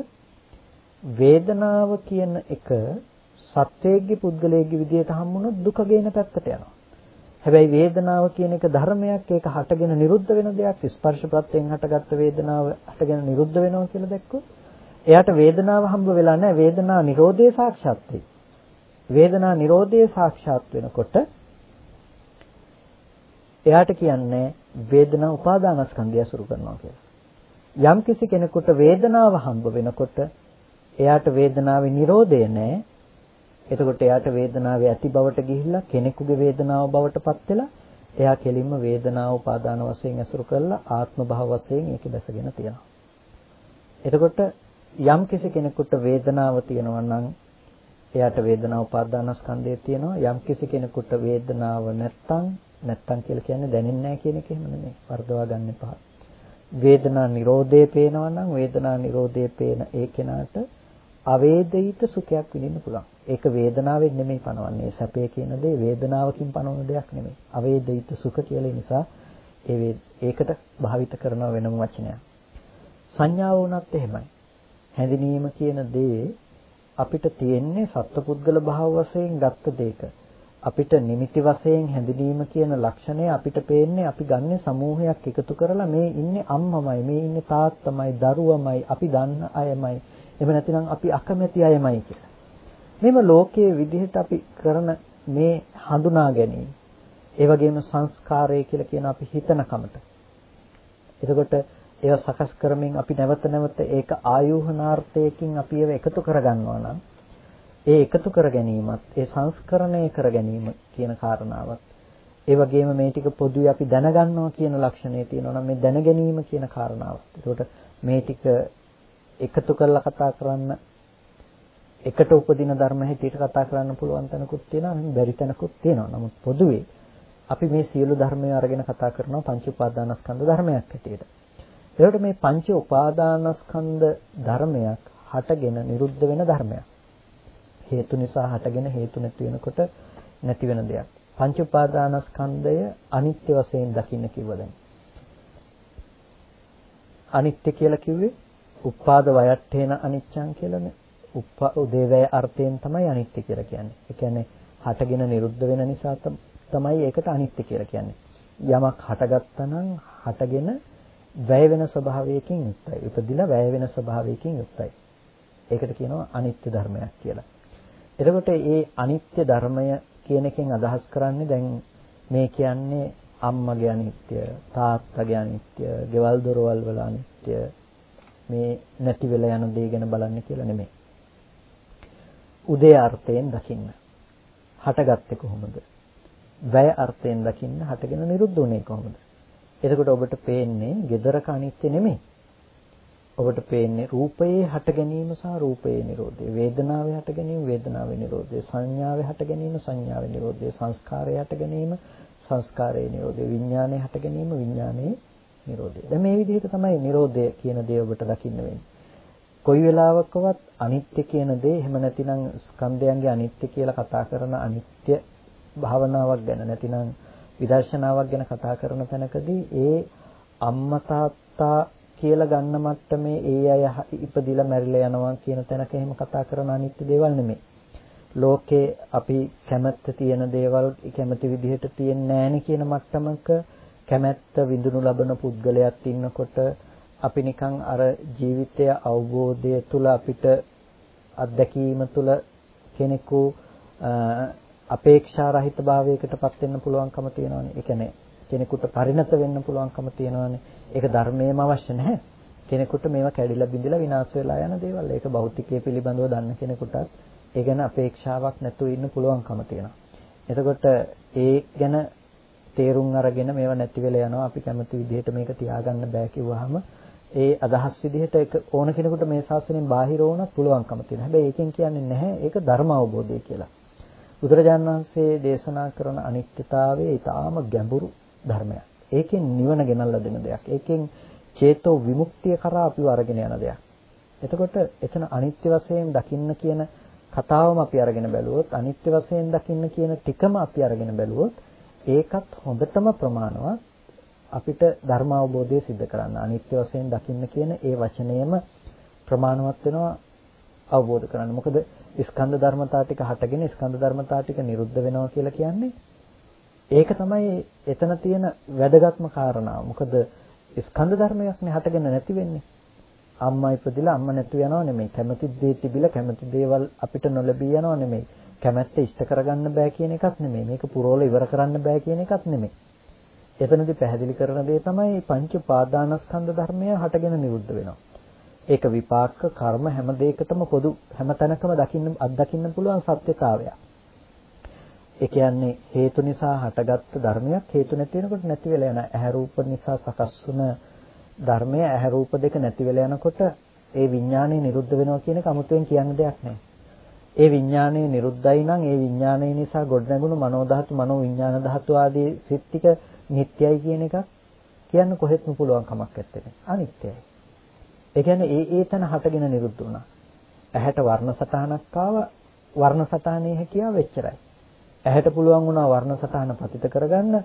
වේදනාව කියන එක සත්වයේගේ පුද්ගලයේ විදියට හම්බුනොත් දුක ගේන පැත්තට යනවා. හැබැයි වේදනාව කියන එක ධර්මයක් ඒක හටගෙන නිරුද්ධ වෙන දෙයක් ස්පර්ශ ප්‍රත්‍යයෙන් හටගත්ත වේදනාව හටගෙන නිරුද්ධ වෙනවා කියලා දැක්කොත් එයාට වේදනාව හම්බ වෙලා නැහැ වේදනා නිරෝධය සාක්ෂාත් වෙයි. වේදනා නිරෝධය සාක්ෂාත් වෙනකොට එයාට කියන්නේ වේදනා උපාදානස්කන්ධය අසුරු කරනවා කියලා. යම් කිසි කෙනෙකුට වේදනාව හම්බ වෙනකොට එයාට වේදනාවේ නිරෝධය නැහැ. එතකොට එයාට වේදනාවේ ඇති බවට ගිහිල්ලා කෙනෙකුගේ වේදනාව බවට පත් වෙලා එයා කෙලින්ම වේදනාව උපාදාන වශයෙන් අසුරු කරලා ආත්ම භාව වශයෙන් ඒකේ දැසගෙන තියෙනවා. එතකොට යම් කිසි කෙනෙකුට වේදනාව තියෙනවා නම් එයාට වේදනා උපාදානස්කන්ධය තියෙනවා යම් කිසි කෙනෙකුට වේදනාව නැත්තම් නැත්තම් කියලා කියන්නේ දැනෙන්නේ නැහැ කියන එක එහෙම නෙමෙයි. වර්ධවා ගන්න එපා. වේදනා නිරෝධය පේනවා නම් වේදනා නිරෝධය පේන ඒ කෙනාට අවේදිත සුඛයක් විඳින්න පුළුවන්. ඒක වේදනාවෙන් නෙමෙයි පනවන්නේ. සැපේ කියන දේ වේදනාවකින් පනවන දෙයක් නෙමෙයි. අවේදිත සුඛ කියලා නිසා ඒ ඒකට භාවිත කරන වෙනම වචනයක්. සංඥාව වුණත් එහෙමයි. හැඳිනීම කියන දේ අපිට තියෙන්නේ සත්පුද්ගල භාව වශයෙන් ගත්ත දෙයක. අපිට නිමිති වශයෙන් හැඳිනීම කියන ලක්ෂණය අපිට පේන්නේ අපි ගන්න සමූහයක් එකතු කරලා මේ ඉන්නේ අම්මමයි මේ ඉන්නේ තාත්තමයි දරුවමයි අපි දන්න අයමයි එහෙම නැතිනම් අපි අකමැති අයමයි කියලා. මේව ලෝකයේ විදිහට අපි කරන මේ හඳුනා ගැනීම ඒ වගේම සංස්කාරය කියලා කියන අපි හිතන කමට. එතකොට ඒවා සකස් කරමින් අපි නැවත නැවත ඒක ආයෝහනාර්ථයකින් අපි ඒව එකතු කරගන්නවා නම් ඒ එකතු කර ගැනීමත් ඒ සංස්කරණය කර ගැනීම කියන කාරණාවත් ඒ වගේම මේ ටික පොදුයි අපි දැනගන්නවා කියන ලක්ෂණය තියෙනවා නම් මේ දැන ගැනීම කියන කාරණාවත්. ඒකට මේ ටික එකතු කරලා කතා කරන්න එකට උපදින ධර්ම හැටියට කතා කරන්න පුළුවන් තැනකුත් තියෙනවා බැරි තැනකුත් තියෙනවා. නමුත් පොදුවේ අපි මේ සියලු ධර්මය අරගෙන කතා කරනවා පංච උපාදානස්කන්ධ ධර්මයක් හැටියට. ඒකට මේ පංච උපාදානස්කන්ධ ධර්මයක් හටගෙන නිරුද්ධ වෙන ධර්මයක්. හේතු නිසා හටගෙන හේතු නැති වෙනකොට නැති වෙන දෙයක්. පංච උපාදානස්කන්ධය අනිත්‍ය වශයෙන් දකින්න කිව්වදන්. අනිත්‍ය කියලා කිව්වේ උපාද වයට්ඨේන අනිච්චං කියලානේ. උප්පා උදේවැය අර්ථයෙන් තමයි අනිත්‍ය කියලා කියන්නේ. ඒ කියන්නේ හටගෙන නිරුද්ධ වෙන නිසා තමයි ඒකට අනිත්‍ය කියලා කියන්නේ. යමක් හටගත්තා නම් හටගෙන වැය වෙන ස්වභාවයකින් යුක්තයි. ඉපදිලා වැය වෙන ස්වභාවයකින් යුක්තයි. ඒකට කියනවා අනිත්‍ය ධර්මයක් කියලා. එතකොට මේ අනිත්‍ය ධර්මය කියන එකෙන් අදහස් කරන්නේ දැන් මේ කියන්නේ අම්මගේ අනිත්‍ය, තාත්තගේ අනිත්‍ය, ගෙවල් දොරවල් වල අනිත්‍ය මේ නැති වෙලා යන දේ ගැන බලන්න කියලා නෙමෙයි. උදේ අර්ථයෙන් දකින්න. හටගත්තේ කොහොමද? වැය අර්ථයෙන් දකින්න හටගෙන නිරුද්ධ වුණේ කොහොමද? එතකොට ඔබට පේන්නේ gedaraක අනිත්‍ය නෙමෙයි. ඔබට පේන්නේ රූපයේ හට ගැනීම සහ රූපයේ නිරෝධය වේදනාවේ හට ගැනීම වේදනාවේ නිරෝධය සංඥාවේ හට ගැනීම සංඥාවේ නිරෝධය සංස්කාරයේ හට ගැනීම සංස්කාරයේ නිරෝධය විඥානයේ හට ගැනීම විඥානයේ නිරෝධය දැන් මේ විදිහට තමයි නිරෝධය කියන දේ ඔබට දකින්න වෙන්නේ කොයි වෙලාවකවත් අනිත්‍ය කියන දේ එහෙම නැතිනම් ස්කන්ධයන්ගේ අනිත්‍ය කියලා කතා කරන අනිත්‍ය භාවනාවක් ගැන නැතිනම් විදර්ශනාවක් ගැන කතා කරන තැනකදී ඒ අම්මා තාත්තා කියලා ගන්න මට්ටමේ ඒ අය ඉපදිලා මැරිලා යනවා කියන තැනක එහෙම කතා කරන අනිත්‍ය දේවල් නෙමෙයි. ලෝකේ අපි කැමැත්ත තියෙන දේවල් කැමැති විදිහට තියෙන්නේ නැහෙනි කියන මට්ටමක කැමැත්ත විඳුණු ලබන පුද්ගලයාත් ඉන්නකොට අපි නිකන් අර ජීවිතය අවබෝධය තුල අපිට අත්දැකීම තුල කෙනෙකු අපේක්ෂා රහිත භාවයකටපත් වෙන්න පුළුවන්කම තියෙනවානේ. ඒ කියන්නේ කෙනෙකුට පරිණත වෙන්න පුළුවන්කම තියෙනවානේ. ඒක ධර්මයේම අවශ්‍ය නැහැ. කෙනෙකුට මේවා කැඩිලා බිඳිලා විනාශ වෙලා යන දේවල්. ඒක භෞතිකයේ පිළිබඳව දන්න කෙනෙකුට ඒ ගැන අපේක්ෂාවක් නැතුව ඉන්න පුළුවන්කම තියෙනවා. එතකොට ඒ ගැන තේරුම් අරගෙන මේවා නැති වෙලා යනවා. අපි කැමති විදිහට මේක තියාගන්න බෑ කිව්වහම ඒ අදහස් විදිහට ඒක ඕන කෙනෙකුට මේ ශාස්ත්‍රයෙන් බාහිර වුණත් පුළුවන්කම තියෙනවා. හැබැයි ඒකෙන් කියන්නේ නැහැ ඒක ධර්ම අවබෝධය කියලා. බුදුරජාණන් වහන්සේ දේශනා කරන අනිත්‍යතාවය ඊටාම ගැඹුරු ධර්මයක්. ඒකෙන් නිවන ගෙනල්ලා දෙන දෙයක්. ඒකෙන් චේතෝ විමුක්තිය කරා අපිව අරගෙන යන දෙයක්. එතකොට එතන අනිත්‍ය වශයෙන් දකින්න කියන කතාවම අපි අරගෙන බැලුවොත් අනිත්‍ය වශයෙන් දකින්න කියන ටිකම අපි අරගෙන බැලුවොත් ඒකත් හොඳටම ප්‍රමාණවත් අපිට ධර්ම අවබෝධය සිද්ධ කරන්න අනිත්‍ය වශයෙන් දකින්න කියන ඒ වචනයම ප්‍රමාණවත් වෙනවා අවබෝධ කරන්න. මොකද ස්කන්ධ ධර්මතා ටික හටගෙන ස්කන්ධ ධර්මතා ටික නිරුද්ධ වෙනවා කියලා කියන්නේ ඒක තමයි එතන තියෙන වැදගත්ම කාරණාව. මොකද ස්කන්ධ ධර්මයක්නේ හටගෙන නැති වෙන්නේ. අම්මා ඉපදිලා අම්මා නැතු යනවා නෙමෙයි. කැමති දේ තිබිලා කැමති දේවල් අපිට නොලැබී යනවා නෙමෙයි. කැමැත්ත ඉෂ්ට කරගන්න බෑ කියන එකක් නෙමෙයි. මේක පුරවල ඉවර කරන්න බෑ කියන එකක් නෙමෙයි. එතනදී පැහැදිලි කරන දේ තමයි පංච පාදානස්කන්ධ ධර්මය හටගෙන නිරුද්ධ වෙනවා. ඒක විපාක කර්ම හැම දෙයකටම පොදු හැම තැනකම දකින්න අත්දකින්න පුළුවන් සත්‍යතාවයක්. ඒ කියන්නේ හේතු නිසා හටගත්ත ධර්මයක් හේතු නැති වෙනකොට නැති වෙලා යන ඇහැ රූප නිසා සකස් වුන ධර්මය ඇහැ රූප දෙක නැති වෙලා යනකොට ඒ විඥානය නිරුද්ධ වෙනවා කියන එක 아무තෙන් කියන්න දෙයක් නැහැ. ඒ විඥානය නිරුද්ධයි නම් ඒ විඥානය නිසා ගොඩනැගුණු මනෝ ධාතු මනෝ විඥාන ධාතු ආදී සිත් ටික නිට්ටයයි කියන එක කියන්න කොහෙත්ම පුළුවන් කමක් නැත්තේ. අනිත්‍යයි. ඒ කියන්නේ ඒ ඒ තන හටගෙන නිරුද්ධ වුණා. ඇහැට වර්ණ සටහනක් ආවා වර්ණ සටහනේ හැකියාව එච්චරයි. ඇහැට පුළුවන් වුණා වර්ණ සටහන පතිත කරගන්න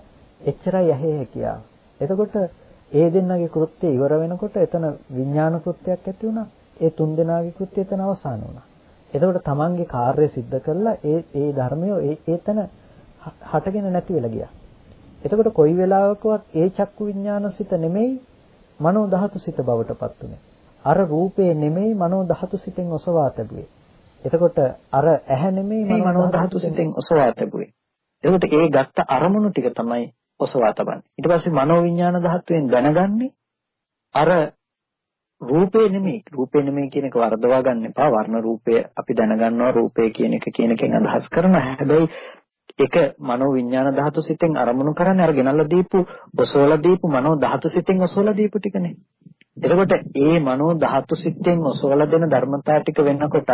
එච්චරයි ඇහි හැකියාව. එතකොට ඒ දෙන්නගේ කෘත්‍ය ඉවර වෙනකොට එතන විඥාන කෘත්‍යයක් ඇති වුණා. ඒ තුන් දෙනාගේ කෘත්‍ය එතන අවසන් වුණා. එතකොට තමන්ගේ කාර්යය સિદ્ધ කරලා ඒ ඒ ධර්මය ඒ ඒතන හටගෙන නැති වෙලා ගියා. එතකොට කොයි වෙලාවකවත් ඒ චක්කු විඥානසිත නෙමෙයි මනෝ ධාතු සිත බවට පත් උනේ. අර රූපේ නෙමෙයි මනෝ ධාතු සිතෙන් ඔසවා තැබුවේ. එතකොට අර ඇහැ නෙමෙයි මනෝ ධාතු සිතෙන් ඔසවා තිබුවේ. එතකොට ඒ ගත්ත අරමුණු ටික තමයි ඔසවා තබන්නේ. ඊට පස්සේ මනෝ විඥාන ධාතුවෙන් දැනගන්නේ අර රූපේ නෙමෙයි රූපේ නෙමෙයි කියන එක වර්ධවා ගන්න එපා. වර්ණ රූපය අපි දැනගන්නවා රූපය කියන එක කියන එකෙන් අදහස් කරනවා. හැබැයි ඒක මනෝ විඥාන ධාතු සිතෙන් අරමුණු කරන්නේ අර ගෙනල්ලා දීපු ඔසවලා දීපු මනෝ ධාතු සිතෙන් ඔසවලා දීපු ටිකනේ. එතකොට ඒ මනෝ ධාතු සිත්තෙන් ඔසවලා දෙන ධර්මතා ටික වෙනකොටත්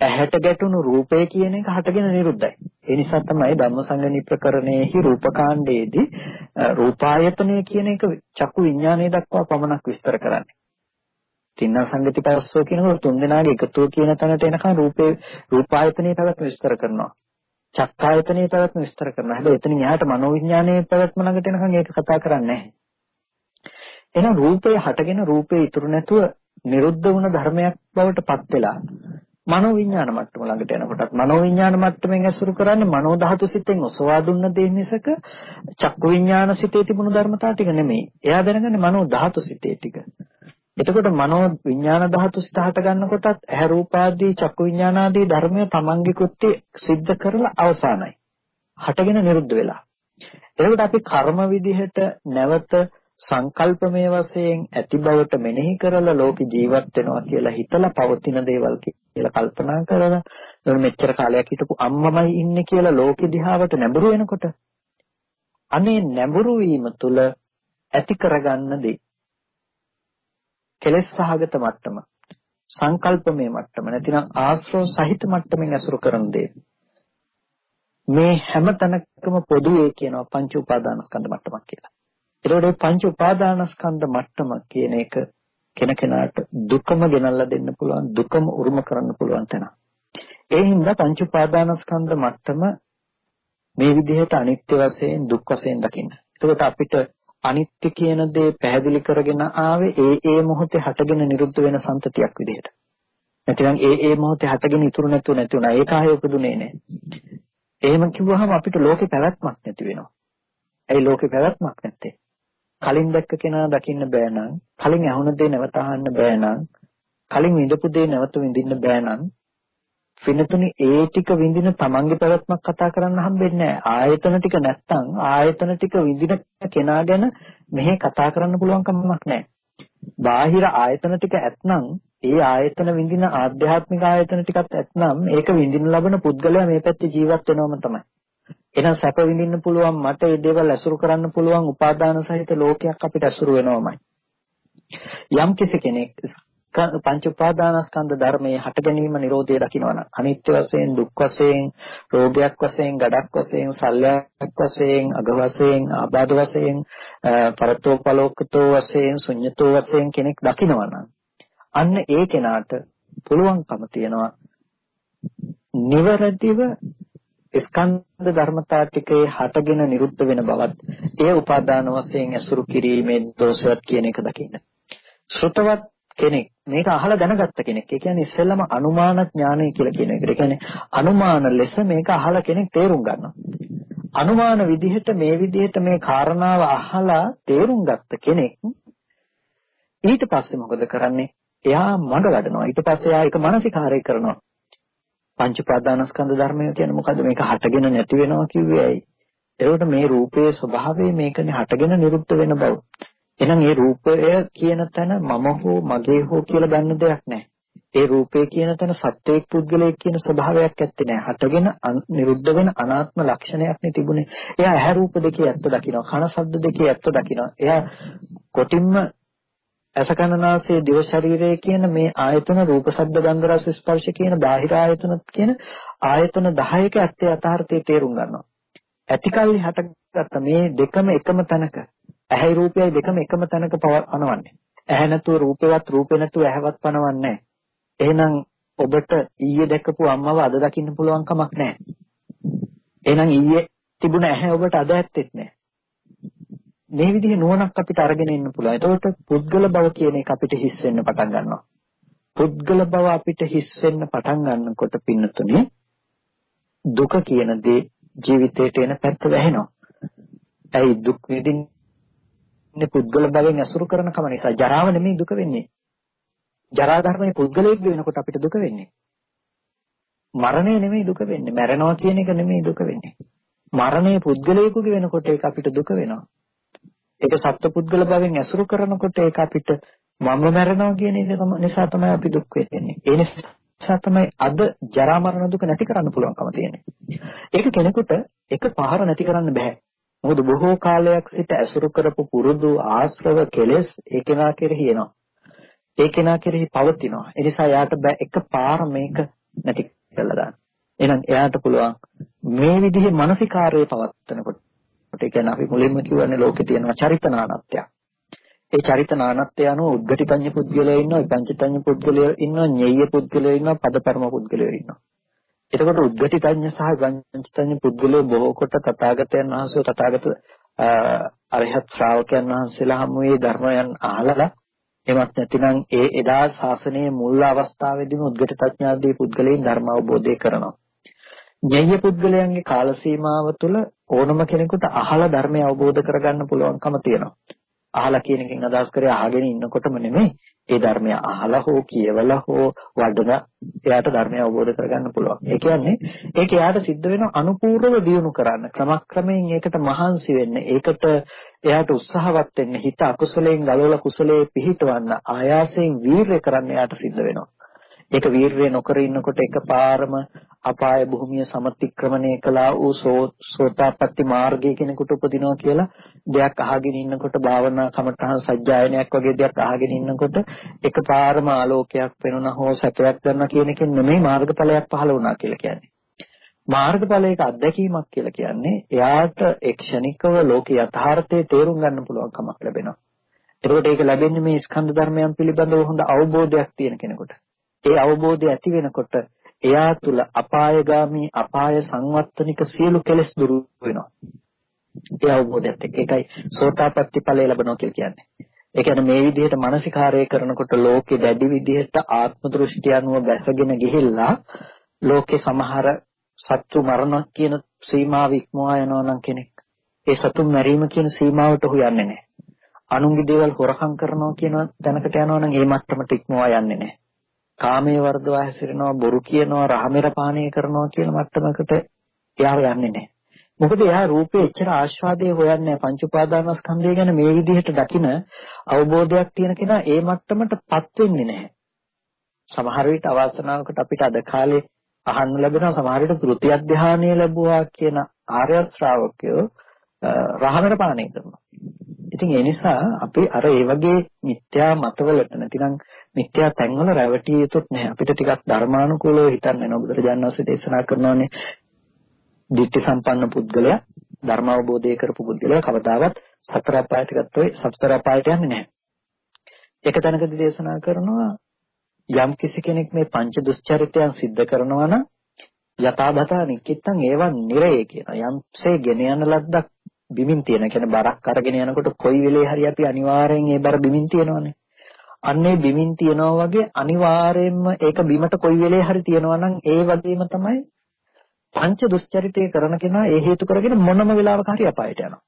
ඇහැට ගැටුණු රූපය කියන එක හටගෙන නිරුද්ධයි. ඒ නිසා තමයි ධම්මසංගණි ප්‍රකරණයේහි රූපකාණ්ඩයේදී රූපායතනය කියන එක චක්කු විඥානය දක්වා පමණක් විස්තර කරන්නේ. තින්න සංගති පස්සෝ කියනකොට තුන් දෙනාගේ එකතුව කියන තැනට එනකන් රූපේ රූපායතනයේ පැවැත්ම විස්තර කරනවා. චක්කායතනයේ පැවැත්ම විස්තර කරනවා. හැබැයි එතනින් එහාට මනෝවිඥානයේ පැවැත්ම ළඟට එනකන් ඒක කතා කරන්නේ නැහැ. එහෙනම් රූපය හටගෙන රූපේ ඉතුරු නැතුව නිරුද්ධ වුණ ධර්මයක් බවට පත් වෙලා මනෝවිඥාන මට්ටම ළඟට යනකොටත් මනෝවිඥාන මට්ටමින් ඇසුරු කරන්නේ මනෝ ධාතු සිතෙන් ඔසවා දුන්න දේ මිසක චක්කු විඥාන සිතේ තිබුණු ධර්මතා ටික නෙමෙයි. එයා දැනගන්නේ මනෝ ධාතු සිතේ ටික. එතකොට මනෝ විඥාන ධාතු සිත හට ගන්නකොටත් ඇහැ රූපාදී චක්කු විඥානාදී ධර්මය තමන්ගේ කෘත්‍ය સિદ્ધ කරලා අවසానයි. හටගෙන නිරුද්ධ වෙලා. එතකොට අපි කර්ම විදිහට නැවත සංකල්පමය වශයෙන් ඇති බවට මෙනෙහි කරලා ලෝක ජීවත් වෙනවා කියලා හිතලා පවතින දේවල් කියලා කල්පනා කරලා එතන මෙච්චර කාලයක් හිටපු අම්මමයි ඉන්නේ කියලා ලෝක දිහාවට නැඹුරු වෙනකොට අනේ නැඹුරු වීම තුළ ඇති කරගන්න දේ කෙලෙස් සහගත මට්ටම සංකල්පමය මට්ටම නැතිනම් ආශ්‍රව සහිත මට්ටමින් ඇසුරු කරන දේ මේ හැම තැනකම පොදුවේ කියනවා පංච උපාදානස්කන්ධ මට්ටමක් කියලා. ඒතකොට පංච උපාදානස්කන්ධ මට්ටම කියන එක කෙනකෙනාට දුකම ගෙනල්ලා දෙන්න පුළුවන් දුකම උරුම කරන්න පුළුවන් තැන. ඒ හින්දා පංච උපාදානස්කන්ධ මට්ටම මේ විදිහට අනිත්‍ය වශයෙන් දුක් වශයෙන් දකින්න. එතකොට අපිට අනිත්‍ය කියන දේ පැහැදිලි කරගෙන ආවේ ඒ ඒ මොහොතේ හටගෙන නිරුද්ධ වෙන සම්තතියක් විදිහට. නැතිනම් ඒ ඒ මොහොතේ හටගෙන ඉතුරු නැතුව නැති වුණා. ඒක ආයේ උපදුනේ නැහැ. එහෙම කිව්වහම අපිට ලෝකේ පැවැත්මක් නැති වෙනවා. ඇයි ලෝකේ පැවැත්මක් නැත්තේ? කලින් දැක්ක කෙනා දකින්න බෑ නම්, කලින් ඇහුණ දේ නැවත අහන්න බෑ නම්, කලින් විඳපු දේ නැවත විඳින්න බෑ නම්, පිනතුනි ඒ ටික විඳින තමන්ගේ පැවැත්මක් කතා කරන්න හම්බෙන්නේ නැහැ. ආයතන ටික නැත්තම් ආයතන ටික විඳින කෙනා ගැන මෙහෙ කතා කරන්න පුළුවන් කමක් නැහැ. බාහිර ආයතන ටික ඇත්නම් ඒ ආයතන විඳින ආධ්‍යාත්මික ආයතන ටිකත් ඇත්නම් ඒක විඳින ලබන පුද්ගලයා මේ පැත්තේ ජීවත් වෙනවම තමයි. එහෙනම් සැප විඳින්න පුළුවන් මට මේ දේවල් ඇසුරු කරන්න පුළුවන් උපාදාන සහිත ලෝකයක් අපිට ඇසුරු වෙනවමයි. යම් කෙනෙක් පංච උපාදානස්කන්ධ ධර්මයේ හට ගැනීම Nirodhe දකින්නවනම් අනිත්‍ය වශයෙන් දුක් වශයෙන් රෝගයක් වශයෙන් ගඩක් වශයෙන් සල්ලයක් වශයෙන් අග වශයෙන් ආබාධ වශයෙන් පරතෝපලෝකතෝ වශයෙන් ශුන්්‍යතෝ වශයෙන් කෙනෙක් දකින්නවනම් අන්න ඒ කෙනාට පුළුවන්කම තියනවා නිවැරදිව ස්කන්ධ ධර්මතා ටිකේ හටගෙන නිරුද්ධ වෙන බවත් ඒ උපාදාන වශයෙන් ඇසුරු කිරීමේ දෝෂයක් කියන එක දකින්න. ශ්‍රතවත් කෙනෙක් මේක අහලා දැනගත්ත කෙනෙක්. ඒ කියන්නේ ඉස්සෙල්ලම අනුමාන ඥානය කියලා කියන එකට. ඒ කියන්නේ අනුමාන ලෙස මේක අහලා කෙනෙක් තේරුම් ගන්නවා. අනුමාන විදිහට මේ විදිහට මේ කාරණාව අහලා තේරුම් ගත්ත කෙනෙක් ඊට පස්සේ මොකද කරන්නේ? එයා මඟ වඩනවා. ඊට පස්සේ එයා ඒක මානසිකාරය කරනවා. පංච ප්‍රාදානස්කන්ධ ධර්මය කියන්නේ මොකද්ද? මේක හටගෙන නැති වෙනවා කිව්වේ ඇයි? එතකොට මේ රූපයේ ස්වභාවය මේකනේ හටගෙන නිරුද්ධ වෙන බව. එහෙනම් ඒ රූපය කියන තැන මම හෝ මගේ හෝ කියලා ගන්න දෙයක් නැහැ. ඒ රූපය කියන තැන සත්වයක් පුද්ගලයෙක් කියන ස්වභාවයක් ඇත්තේ නැහැ. හටගෙන නිරුද්ධ වෙන අනාත්ම ලක්ෂණයක් නේ තිබුණේ. එයා ඇහැ රූප දෙකේ ඇත්ත දකිනවා. කන ශබ්ද දෙකේ ඇත්ත දකිනවා. එයා කොටින්ම අසකනාසයේ දිව ශරීරය කියන මේ ආයතන රූප ශබ්ද ගන්ධ රස ස්පර්ශ කියන බාහිර ආයතන කියන ආයතන 10ක ඇත්තේ යථාර්ථය තේරුම් ගන්නවා. ඇතිකල්ලි හටගත්ත මේ දෙකම එකම තැනක ඇහැයි රූපයයි දෙකම එකම තැනක පනවන්නේ. ඇහැ නැතුව රූපේවත් රූපේ නැතුව ඇහැවත් පනවන්නේ එහෙනම් ඔබට ඊයේ දැකපු අම්මව අද දකින්න පුළුවන් කමක් නැහැ. එහෙනම් ඊයේ තිබුණ ඇහැ ඔබට අද ඇත්තෙත් නැහැ. මේ විදිහේ නුවණක් අපිට අරගෙන ඉන්න පුළුවන්. එතකොට පුද්ගල බව කියන එක අපිට හිස් වෙන්න පටන් ගන්නවා. පුද්ගල බව අපිට හිස් වෙන්න පටන් ගන්නකොට පින්නතුනේ දුක කියන දේ ජීවිතේට එන පැත්ත වැහෙනවා. ඇයි දුක් විඳින්න මේ පුද්ගල භවෙන් අසුරු කරන කම නිසා ජරාව නෙමෙයි දුක වෙන්නේ. ජරා ධර්මයේ පුද්ගලයෙක් වෙනකොට අපිට දුක වෙන්නේ. මරණය නෙමෙයි දුක වෙන්නේ. මැරෙනවා කියන එක නෙමෙයි දුක වෙන්නේ. මරණය පුද්ගලයෙකුගේ වෙනකොට ඒක අපිට දුක වෙනවා. ඒක සත්ව පුද්ගල භවෙන් අසුරු කරනකොට ඒක අපිට මම මැරෙනවා කියන එක නිසා තමයි අපි දුක් වෙන්නේ. ඒ නිසා තමයි අද ජරා මරණ දුක නැති කරන්න පුළුවන්කම තියෙන්නේ. ඒක කෙනෙකුට එක පාර නැති කරන්න බෑ. මොකද බොහෝ කාලයක් සිට ඇසුරු කරපු පුරුදු ආශ්‍රව කෙලෙස් ඒ කෙනා කෙරෙහි එනවා. ඒ කෙනා කෙරෙහි පවතිනවා. ඒ නිසා යාට බෑ එකපාර මේක නැති කරලා දාන්න. එහෙනම් එයාට පුළුවන් මේ විදිහේ මානසිකාර්යය පවත්වනකොට ඒ කියන්නේ අපි මුලින්ම කියවනේ ලෝකේ තියෙනවා චරිත නානත්වයක්. ඒ චරිත නානත්වය අනුව උද්ගටිපඤ්ඤ පුද්ගලයෝ ඉන්නවා, විපංචිතඤ්ඤ පුද්ගලයෝ ඉන්නවා, ඤෙය්‍ය පුද්ගලයෝ ඉන්නවා, පදපරම පුද්ගලයෝ ඉන්නවා. එතකොට උද්ගටිපඤ්ඤ සහ විපංචිතඤ්ඤ පුද්ගලයෝ බොහෝ කොට තථාගතයන් වහන්සේ තථාගත අරිහත් ශ්‍රාවකයන් වහන්සේලා හමුවේ ධර්මයන් අහලා එමත් නැතිනම් ඒ එදා ශාසනයේ මුල් අවස්ථාවේදීම උද්ගත ප්‍රඥාදී පුද්ගලයන් ධර්ම අවබෝධය කරනවා. ඤෙය්‍ය පුද්ගලයන්ගේ කාල සීමාව තුළ ඕනම කෙනෙකුට අහලා ධර්මය අවබෝධ කරගන්න පුළුවන්කම තියෙනවා. අහලා කියන එකෙන් අදහස් කරේ අහගෙන ඉන්නකොටම නෙමෙයි ඒ ධර්මය අහලා හෝ කියවලා හෝ වඩන එයාට ධර්මය අවබෝධ කරගන්න පුළුවන්. ඒ කියන්නේ ඒක එයාට සිද්ධ වෙන අනුපූර්වව දියුණු කරන්න. ක්‍රමක්‍රමයෙන් ඒකට මහන්සි වෙන්න. ඒකට එයාට උත්සාහවත් වෙන්න. හිත අකුසලයෙන් ගලවලා කුසලයේ පිහිටවන්න ආයාසයෙන් වීරය කරන්න එයාට සිද්ධ වෙනවා. ඒක වීරය නොකර ඉන්නකොට එකපාරම අපාය භූමිය සමතික්‍රමණය කළා වූ සෝතාපට්ටි මාර්ගයේ කෙනෙකුට උපදිනවා කියලා දෙයක් අහගෙන ඉන්නකොට භාවනා කමඨහන් සජ්ජායනයක් වගේ දෙයක් අහගෙන ඉන්නකොට එකපාරම ආලෝකයක් වෙනුණා හෝ සැපයක් ගන්නවා කියන එකෙන් නෙමෙයි මාර්ගඵලයක් පහළ වුණා කියලා කියන්නේ. මාර්ගඵලයක අත්දැකීමක් කියලා කියන්නේ එයාට එක්ෂණිකව ලෝක යථාර්ථයේ තේරුම් ගන්න පුළුවන් කමක් ලැබෙනවා. එතකොට ඒක ලැබෙන්නේ මේ ස්කන්ධ ධර්මයන් පිළිබඳව හොඳ අවබෝධයක් තියෙන කෙනෙකුට. ඒ අවබෝධය ඇති වෙනකොට එයා තුල අපායগামী අපාය සංවත්තනික සියලු කෙලෙස් දුරු වෙනවා. ඒ අවබෝධයත් එක්ක ඒකයි සෝතාපට්ටි ඵලය ලැබනවා කියලා කියන්නේ. ඒ කියන්නේ මේ විදිහට මානසිකාරය කරනකොට ලෝකේ දැඩි විදිහට ආත්ම දෘෂ්ටි අනුව බැසගෙන ගිහිල්ලා ලෝකේ සමහර සත්තු මරණ කියන සීමාව ඉක්මවා යනවා නම් කෙනෙක් ඒ සතුන් මැරීම කියන සීමාවට ඔහු යන්නේ නැහැ. අනුන්ගේ දේවල් හොරකම් කරනවා කියන තැනකට යනවා නම් ඒ මට්ටමට ඉක්මවා යන්නේ නැහැ. කාමයේ වර්ධවා හැසිරෙනවා බොරු කියනවා රහමෙර පානය කරනවා කියන මට්ටමකට එයාව යන්නේ නැහැ. මොකද එයා රූපේ එච්චර ආස්වාදයේ හොයන්නේ පංච උපාදානස්කන්ධය ගැන මේ විදිහට දකින අවබෝධයක් තියෙන කෙනා ඒ මට්ටමටපත් වෙන්නේ නැහැ. සමහර විට අවාසනාවකට අපිට අද කාලේ අහන්න ලැබෙනවා සමහර විට තෘතිය ධානය ලැබුවා කියන ආර්ය ශ්‍රාවකයෝ රහමර පානය කරනවා. ඉතින් ඒ නිසා අපි අර ඒ වගේ මිත්‍යා මතවලට නැතිනම් මිත්‍යා තැන්වල රැවටිය යුතුත් නැහැ. අපිට ටිකක් ධර්මානුකූලව හිතන්න වෙනවා. බුදුරජාණන් වහන්සේ දේශනා කරනවානේ ditthi සම්පන්න පුද්ගලයා ධර්ම අවබෝධය කරපු පුද්ගලයා කවදාවත් සතර අපායට ගත්තොත් සතර අපායට යන්නේ නැහැ. එක තැනකදී දේශනා කරනවා යම් කිසි කෙනෙක් මේ පංච දුස්චරිතයන් සිද්ධ කරනවා නම් යථාබතා නික්කිට්ටන් ඒවන් නිරේ කියන යම්සේ ගෙන යන ලද්දක් බිමින් තියෙන. කියන්නේ බරක් අරගෙන යනකොට කොයි වෙලේ හරි අපි අනිවාර්යෙන් ඒ බර බිමින් තියනවානේ. අන්නේ බිමින් තියනවා වගේ අනිවාර්යයෙන්ම ඒක බිමට කොයි වෙලේ හරි තියනවා නම් ඒ වගේම තමයි පංච දුස්චරිතය කරන කෙනා ඒ හේතු කරගෙන මොනම වෙලාවක හරි අපායට යනවා.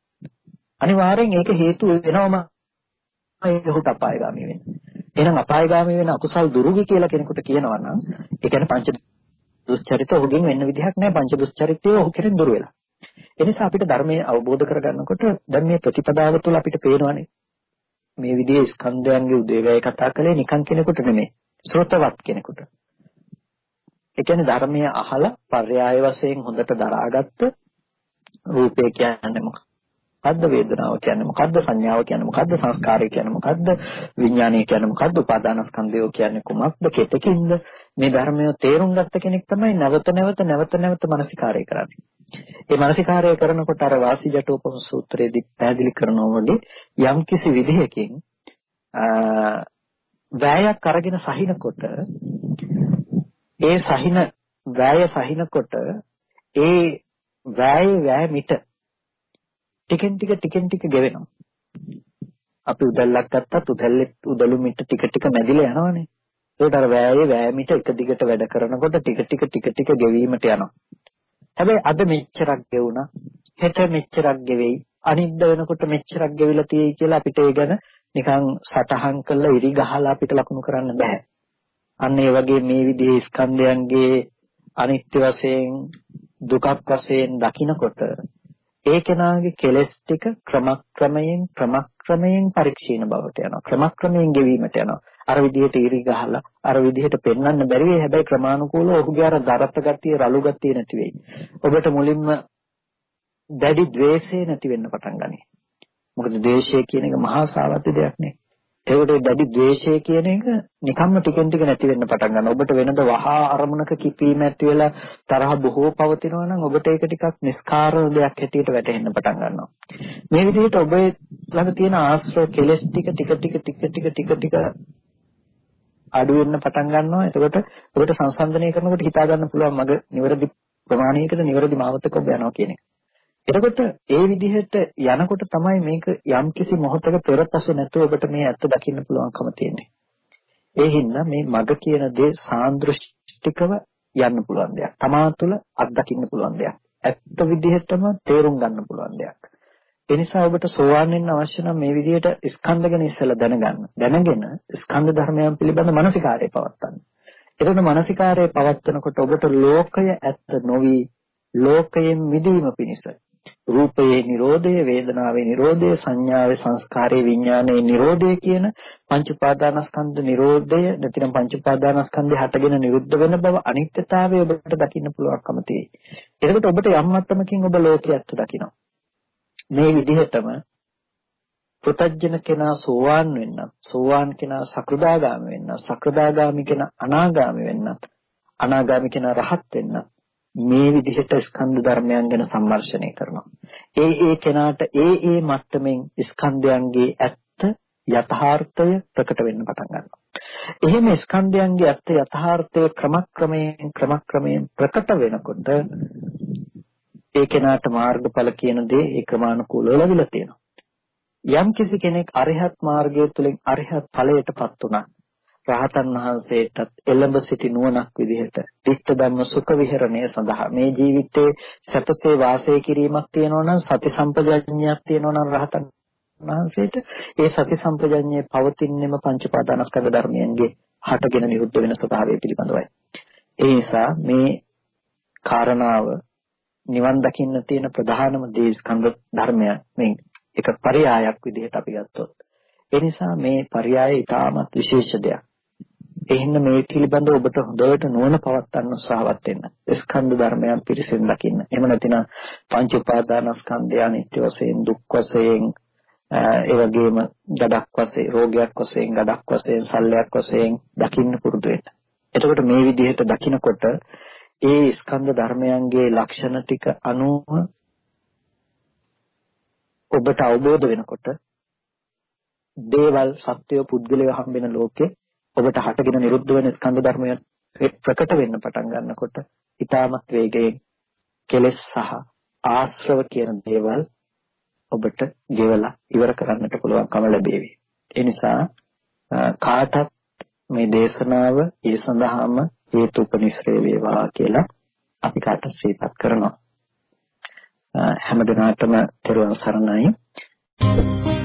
අනිවාර්යෙන් ඒක හේතු වෙනවම ඒක හුට අපායগামী වෙන්නේ. එහෙනම් අපායগামী වෙන අකුසල් දුරුගි කියලා කෙනෙකුට කියනවා නම් ඒ කියන්නේ පංච දුස්චරිත ඔහුගෙන් වෙන්න විදිහක් නැහැ පංච දුස්චරිතය ඔහු කෙරෙන් දුර වෙලා. එනිසා අපිට ධර්මය අවබෝධ කරගන්නකොට දැන් මේ ප්‍රතිපදාව තුළ අපිට පේනවානේ මේ විදිහේ ස්කන්ධයන්ගේ උදේවැය කතා කළේ නිකන් කෙනෙකුට නෙමෙයි. ශ්‍රොතවත් කෙනෙකුට. ඒ කියන්නේ ධර්මයේ අහලා පර්යාය වශයෙන් හොඳට දරාගත්ත රූපය කියන්නේ මොකක්ද? වේදනාව කියන්නේ? මොකක්ද සංඥාව කියන්නේ? මොකක්ද සංස්කාරය කියන්නේ? මොකක්ද විඥානය කියන්නේ? මොකක්ද උපාදානස්කන්ධය කියන්නේ කුමක්ද? කෙතකින්ද? මේ ධර්මය තේරුම් ගත්ත කෙනෙක් තමයි නැවත නැවත නැවත නැවත මානසිකාරය කරන්නේ. ඒ මානසිකාරය කරනකොට අර වාසිජටෝපම සූත්‍රයේදී පැහැදිලි කරනවා වගේ යම් කිසි විදිහකින් වෑයක් අරගෙන සහිනකොට ඒ සහින වෑය සහිනකොට ඒ වෑයේ වෑ මිට ටිකෙන් ටික ටිකෙන් ටික ගෙවෙනවා. අපි උදැල්ලක් ගත්තත් උදැල්ලේ උදළු මිට ටික ටික මැදිලා යනවනේ. ඒකට අර වෑයේ වෑ මිට එක දිගට වැඩ කරනකොට ටික ටික ටික ටික ගෙවීමට යනවා. හැබැයි අද මෙච්චරක් ගෙවුණා. හෙට මෙච්චරක් ගෙවෙයි. අනිද්ද වෙනකොට මෙච්චරක් ගෙවිලා තියෙයි කියලා අපිට ඒ ගැන නිකන් සටහන් කරලා ඉරි ගහලා අපිට ලකුණු කරන්න බෑ. අන්න ඒ වගේ මේ විදිහේ ස්කන්ධයන්ගේ අනිත්‍ය වශයෙන් දුකක් වශයෙන් දකිනකොට ඒ කෙනාගේ කෙලෙස් ටික ක්‍රමක්‍රමයෙන් ක්‍රමක්‍රමයෙන් පරික්ෂීණ බවට යනවා. ක්‍රමක්‍රමයෙන් ගෙවීමට යනවා. අර විදිහට ඉරි ගහලා අර විදිහට පෙන්වන්න බැරි වෙයි හැබැයි ක්‍රමානුකූලව ඔහුගේ අර දරත ගතිය රළු ගතිය නැති වෙයි ඔබට මුලින්ම දැඩි द्वේෂය නැති වෙන්න පටන් ගනී මොකද ද්වේෂය කියන එක මහා සාවත්‍ය දෙයක් නේ ඒකට දැඩි ද්වේෂය කියන එක නිකම්ම ටිකෙන් ටික නැති වෙන්න පටන් ගන්නවා. ඔබට වෙනද වහා අරමුණක කිපීම ඇති වෙලා තරහ බොහෝ පවතිනවා නම් ඔබට ඒක ටිකක් නිස්කාරණ දෙයක් හැටියට වැටහෙන්න පටන් ගන්නවා. මේ විදිහට ඔබ ළඟ තියෙන ආශ්‍රව කෙලෙස් ටික ටික ටික ටික ටික ටික ටික අඩු වෙන්න පටන් ගන්නවා. එතකොට ඔබට සංසන්දනය කරනකොට හිතා ගන්න පුළුවන් මග නිවැරදි ප්‍රමාණයකට නිවැරදි මාවතක ඔබ යනවා කියන එක. එතකොට ඒ විදිහට යනකොට තමයි මේක යම්කිසි මොහොතක පෙරපසු නැතුව ඔබට මේ ඇත්ත දකින්න පුළුවන්කම තියෙන්නේ. ඒ හින්දා මේ මග කියන දේ සාන්දෘෂ්ටිකව යන්න පුළුවන් දෙයක්. තමා තුළ අත්දකින්න පුළුවන් දෙයක්. ඇත්ත විදිහටම තේරුම් ගන්න පුළුවන් දෙයක්. ඒ නිසා ඔබට සෝවාන් වෙන්න අවශ්‍ය නම් මේ විදිහට ස්කන්ධ ගැන ඉස්සෙල්ලා දැනගන්න. දැනගෙන ස්කන්ධ ධර්මයන් පිළිබඳ මානසිකාරය පවත්වන්න. එතකොට මානසිකාරය පවත්වනකොට ඔබට ලෝකය ඇත්ත නොවි ලෝකයෙන් මිදීම පිණිස රූපයේ Nirodhaය වේදනාවේ Nirodhaය සංඥාවේ සංස්කාරයේ විඥානයේ Nirodhaය කියන පංච උපාදානස්කන්ධ Nirodhaය නැතිනම් පංච උපාදානස්කන්ධය හටගෙන නිරුද්ධ වෙන බව අනිත්‍යතාවය ඔබට දකින්න පුළුවන්කම තියෙයි. එතකොට ඔබට යම් මට්ටමකින් ඔබ ලෝකයේත් දකිනවා. මේ විදිහටම පුතජන කෙනා සෝවාන් වෙන්නත් සෝවාන් කෙනා සකෘදාගාමි වෙන්නත් සකෘදාගාමි කෙනා අනාගාමි වෙන්නත් අනාගාමි කෙනා රහත් වෙන්නත් මේ විදිහට ස්කන්ධ ධර්මයන් ගැන සම්මර්ෂණය කරනවා. ඒ ඒ කෙනාට ඒ ඒ මට්ටමින් ස්කන්ධයන්ගේ ඇත්ත යථාර්ථය ප්‍රකට වෙන්න පටන් ගන්නවා. එහෙම ස්කන්ධයන්ගේ ඇත්ත යථාර්ථය ක්‍රමක්‍රමයෙන් ක්‍රමක්‍රමයෙන් ප්‍රකට වෙනකොට ඒ කෙනාට මාර්ගඵල කියන දේ ඒ ක්‍රමානුකූලව ලැබිලා තියෙනවා. යම් කිසි කෙනෙක් අරිහත් මාර්ගය තුළින් අරිහත් ඵලයටපත් වුණා රහතන් වහන්සේටත් එළඹ සිටි නුවණක් විදිහට ditta ධම්ම සුඛ විහරණය සඳහා මේ ජීවිතේ සතසේ වාසය කිරීමක් තියෙනවා නම් සති සම්පජඤ්ඤයක් තියෙනවා නම් රහතන් වහන්සේට ඒ සති සම්පජඤ්ඤයේ පවතින්නේම පංච පාදානස්කන්ධ ධර්මයන්ගේ හටගෙන නිරුද්ධ වෙන ස්වභාවය පිළිබඳවයි. ඒ නිසා මේ කාරණාව නිවන් දකින්න තියෙන ප්‍රධානම දේ ස්කන්ධ ධර්මය මේ එක පරයායක් විදිහට අපි ගත්තොත්. ඒ නිසා මේ පරයාය ඊටමත් විශේෂ දෙයක්. එහෙනම් මේ පිළිබඳව ඔබට හොඳට නුවණ පවත්වන්න උත්සාහවත් වෙන්න. ස්කන්ධ ධර්මයන් පිරිසෙන් දකින්න. එහෙම නැතිනම් පංච උපාදානස්කන්ධය අනිත්‍ය වශයෙන් දුක් වශයෙන් ඒ වගේම ගඩක් වශයෙන් රෝගයක් වශයෙන් ගඩක් වශයෙන් සල්ලයක් වශයෙන් දකින්න පුරුදු වෙන්න. එතකොට මේ විදිහට දකිනකොට ඒ ස්කන්ධ ධර්මයන්ගේ ලක්ෂණ ටික අනුව ඔබට අවබෝධ වෙනකොට දේවල් සත්‍ය පුද්ගලයෝ හම්බෙන ලෝකේ ඔබට හටගෙන නිරුද්ධ වෙන ස්කන්ධ ධර්මයන් ප්‍රකට වෙන්න පටන් ගන්නකොට ඊටමත් වේගයෙන් කෙලෙස් සහ ආශ්‍රව කියන දේවල් ඔබට ගෙවලා ඉවර කරන්නට පුළුවන්කම ලැබේවි. ඒ නිසා කාටත් මේ දේශනාව ඒ සඳහාම හේතුපනිශ්‍රේ වේවා කියලා අපි කාට සිහිපත් කරනවා. හැම දිනකටම තෙරුවන් සරණයි. Thank you.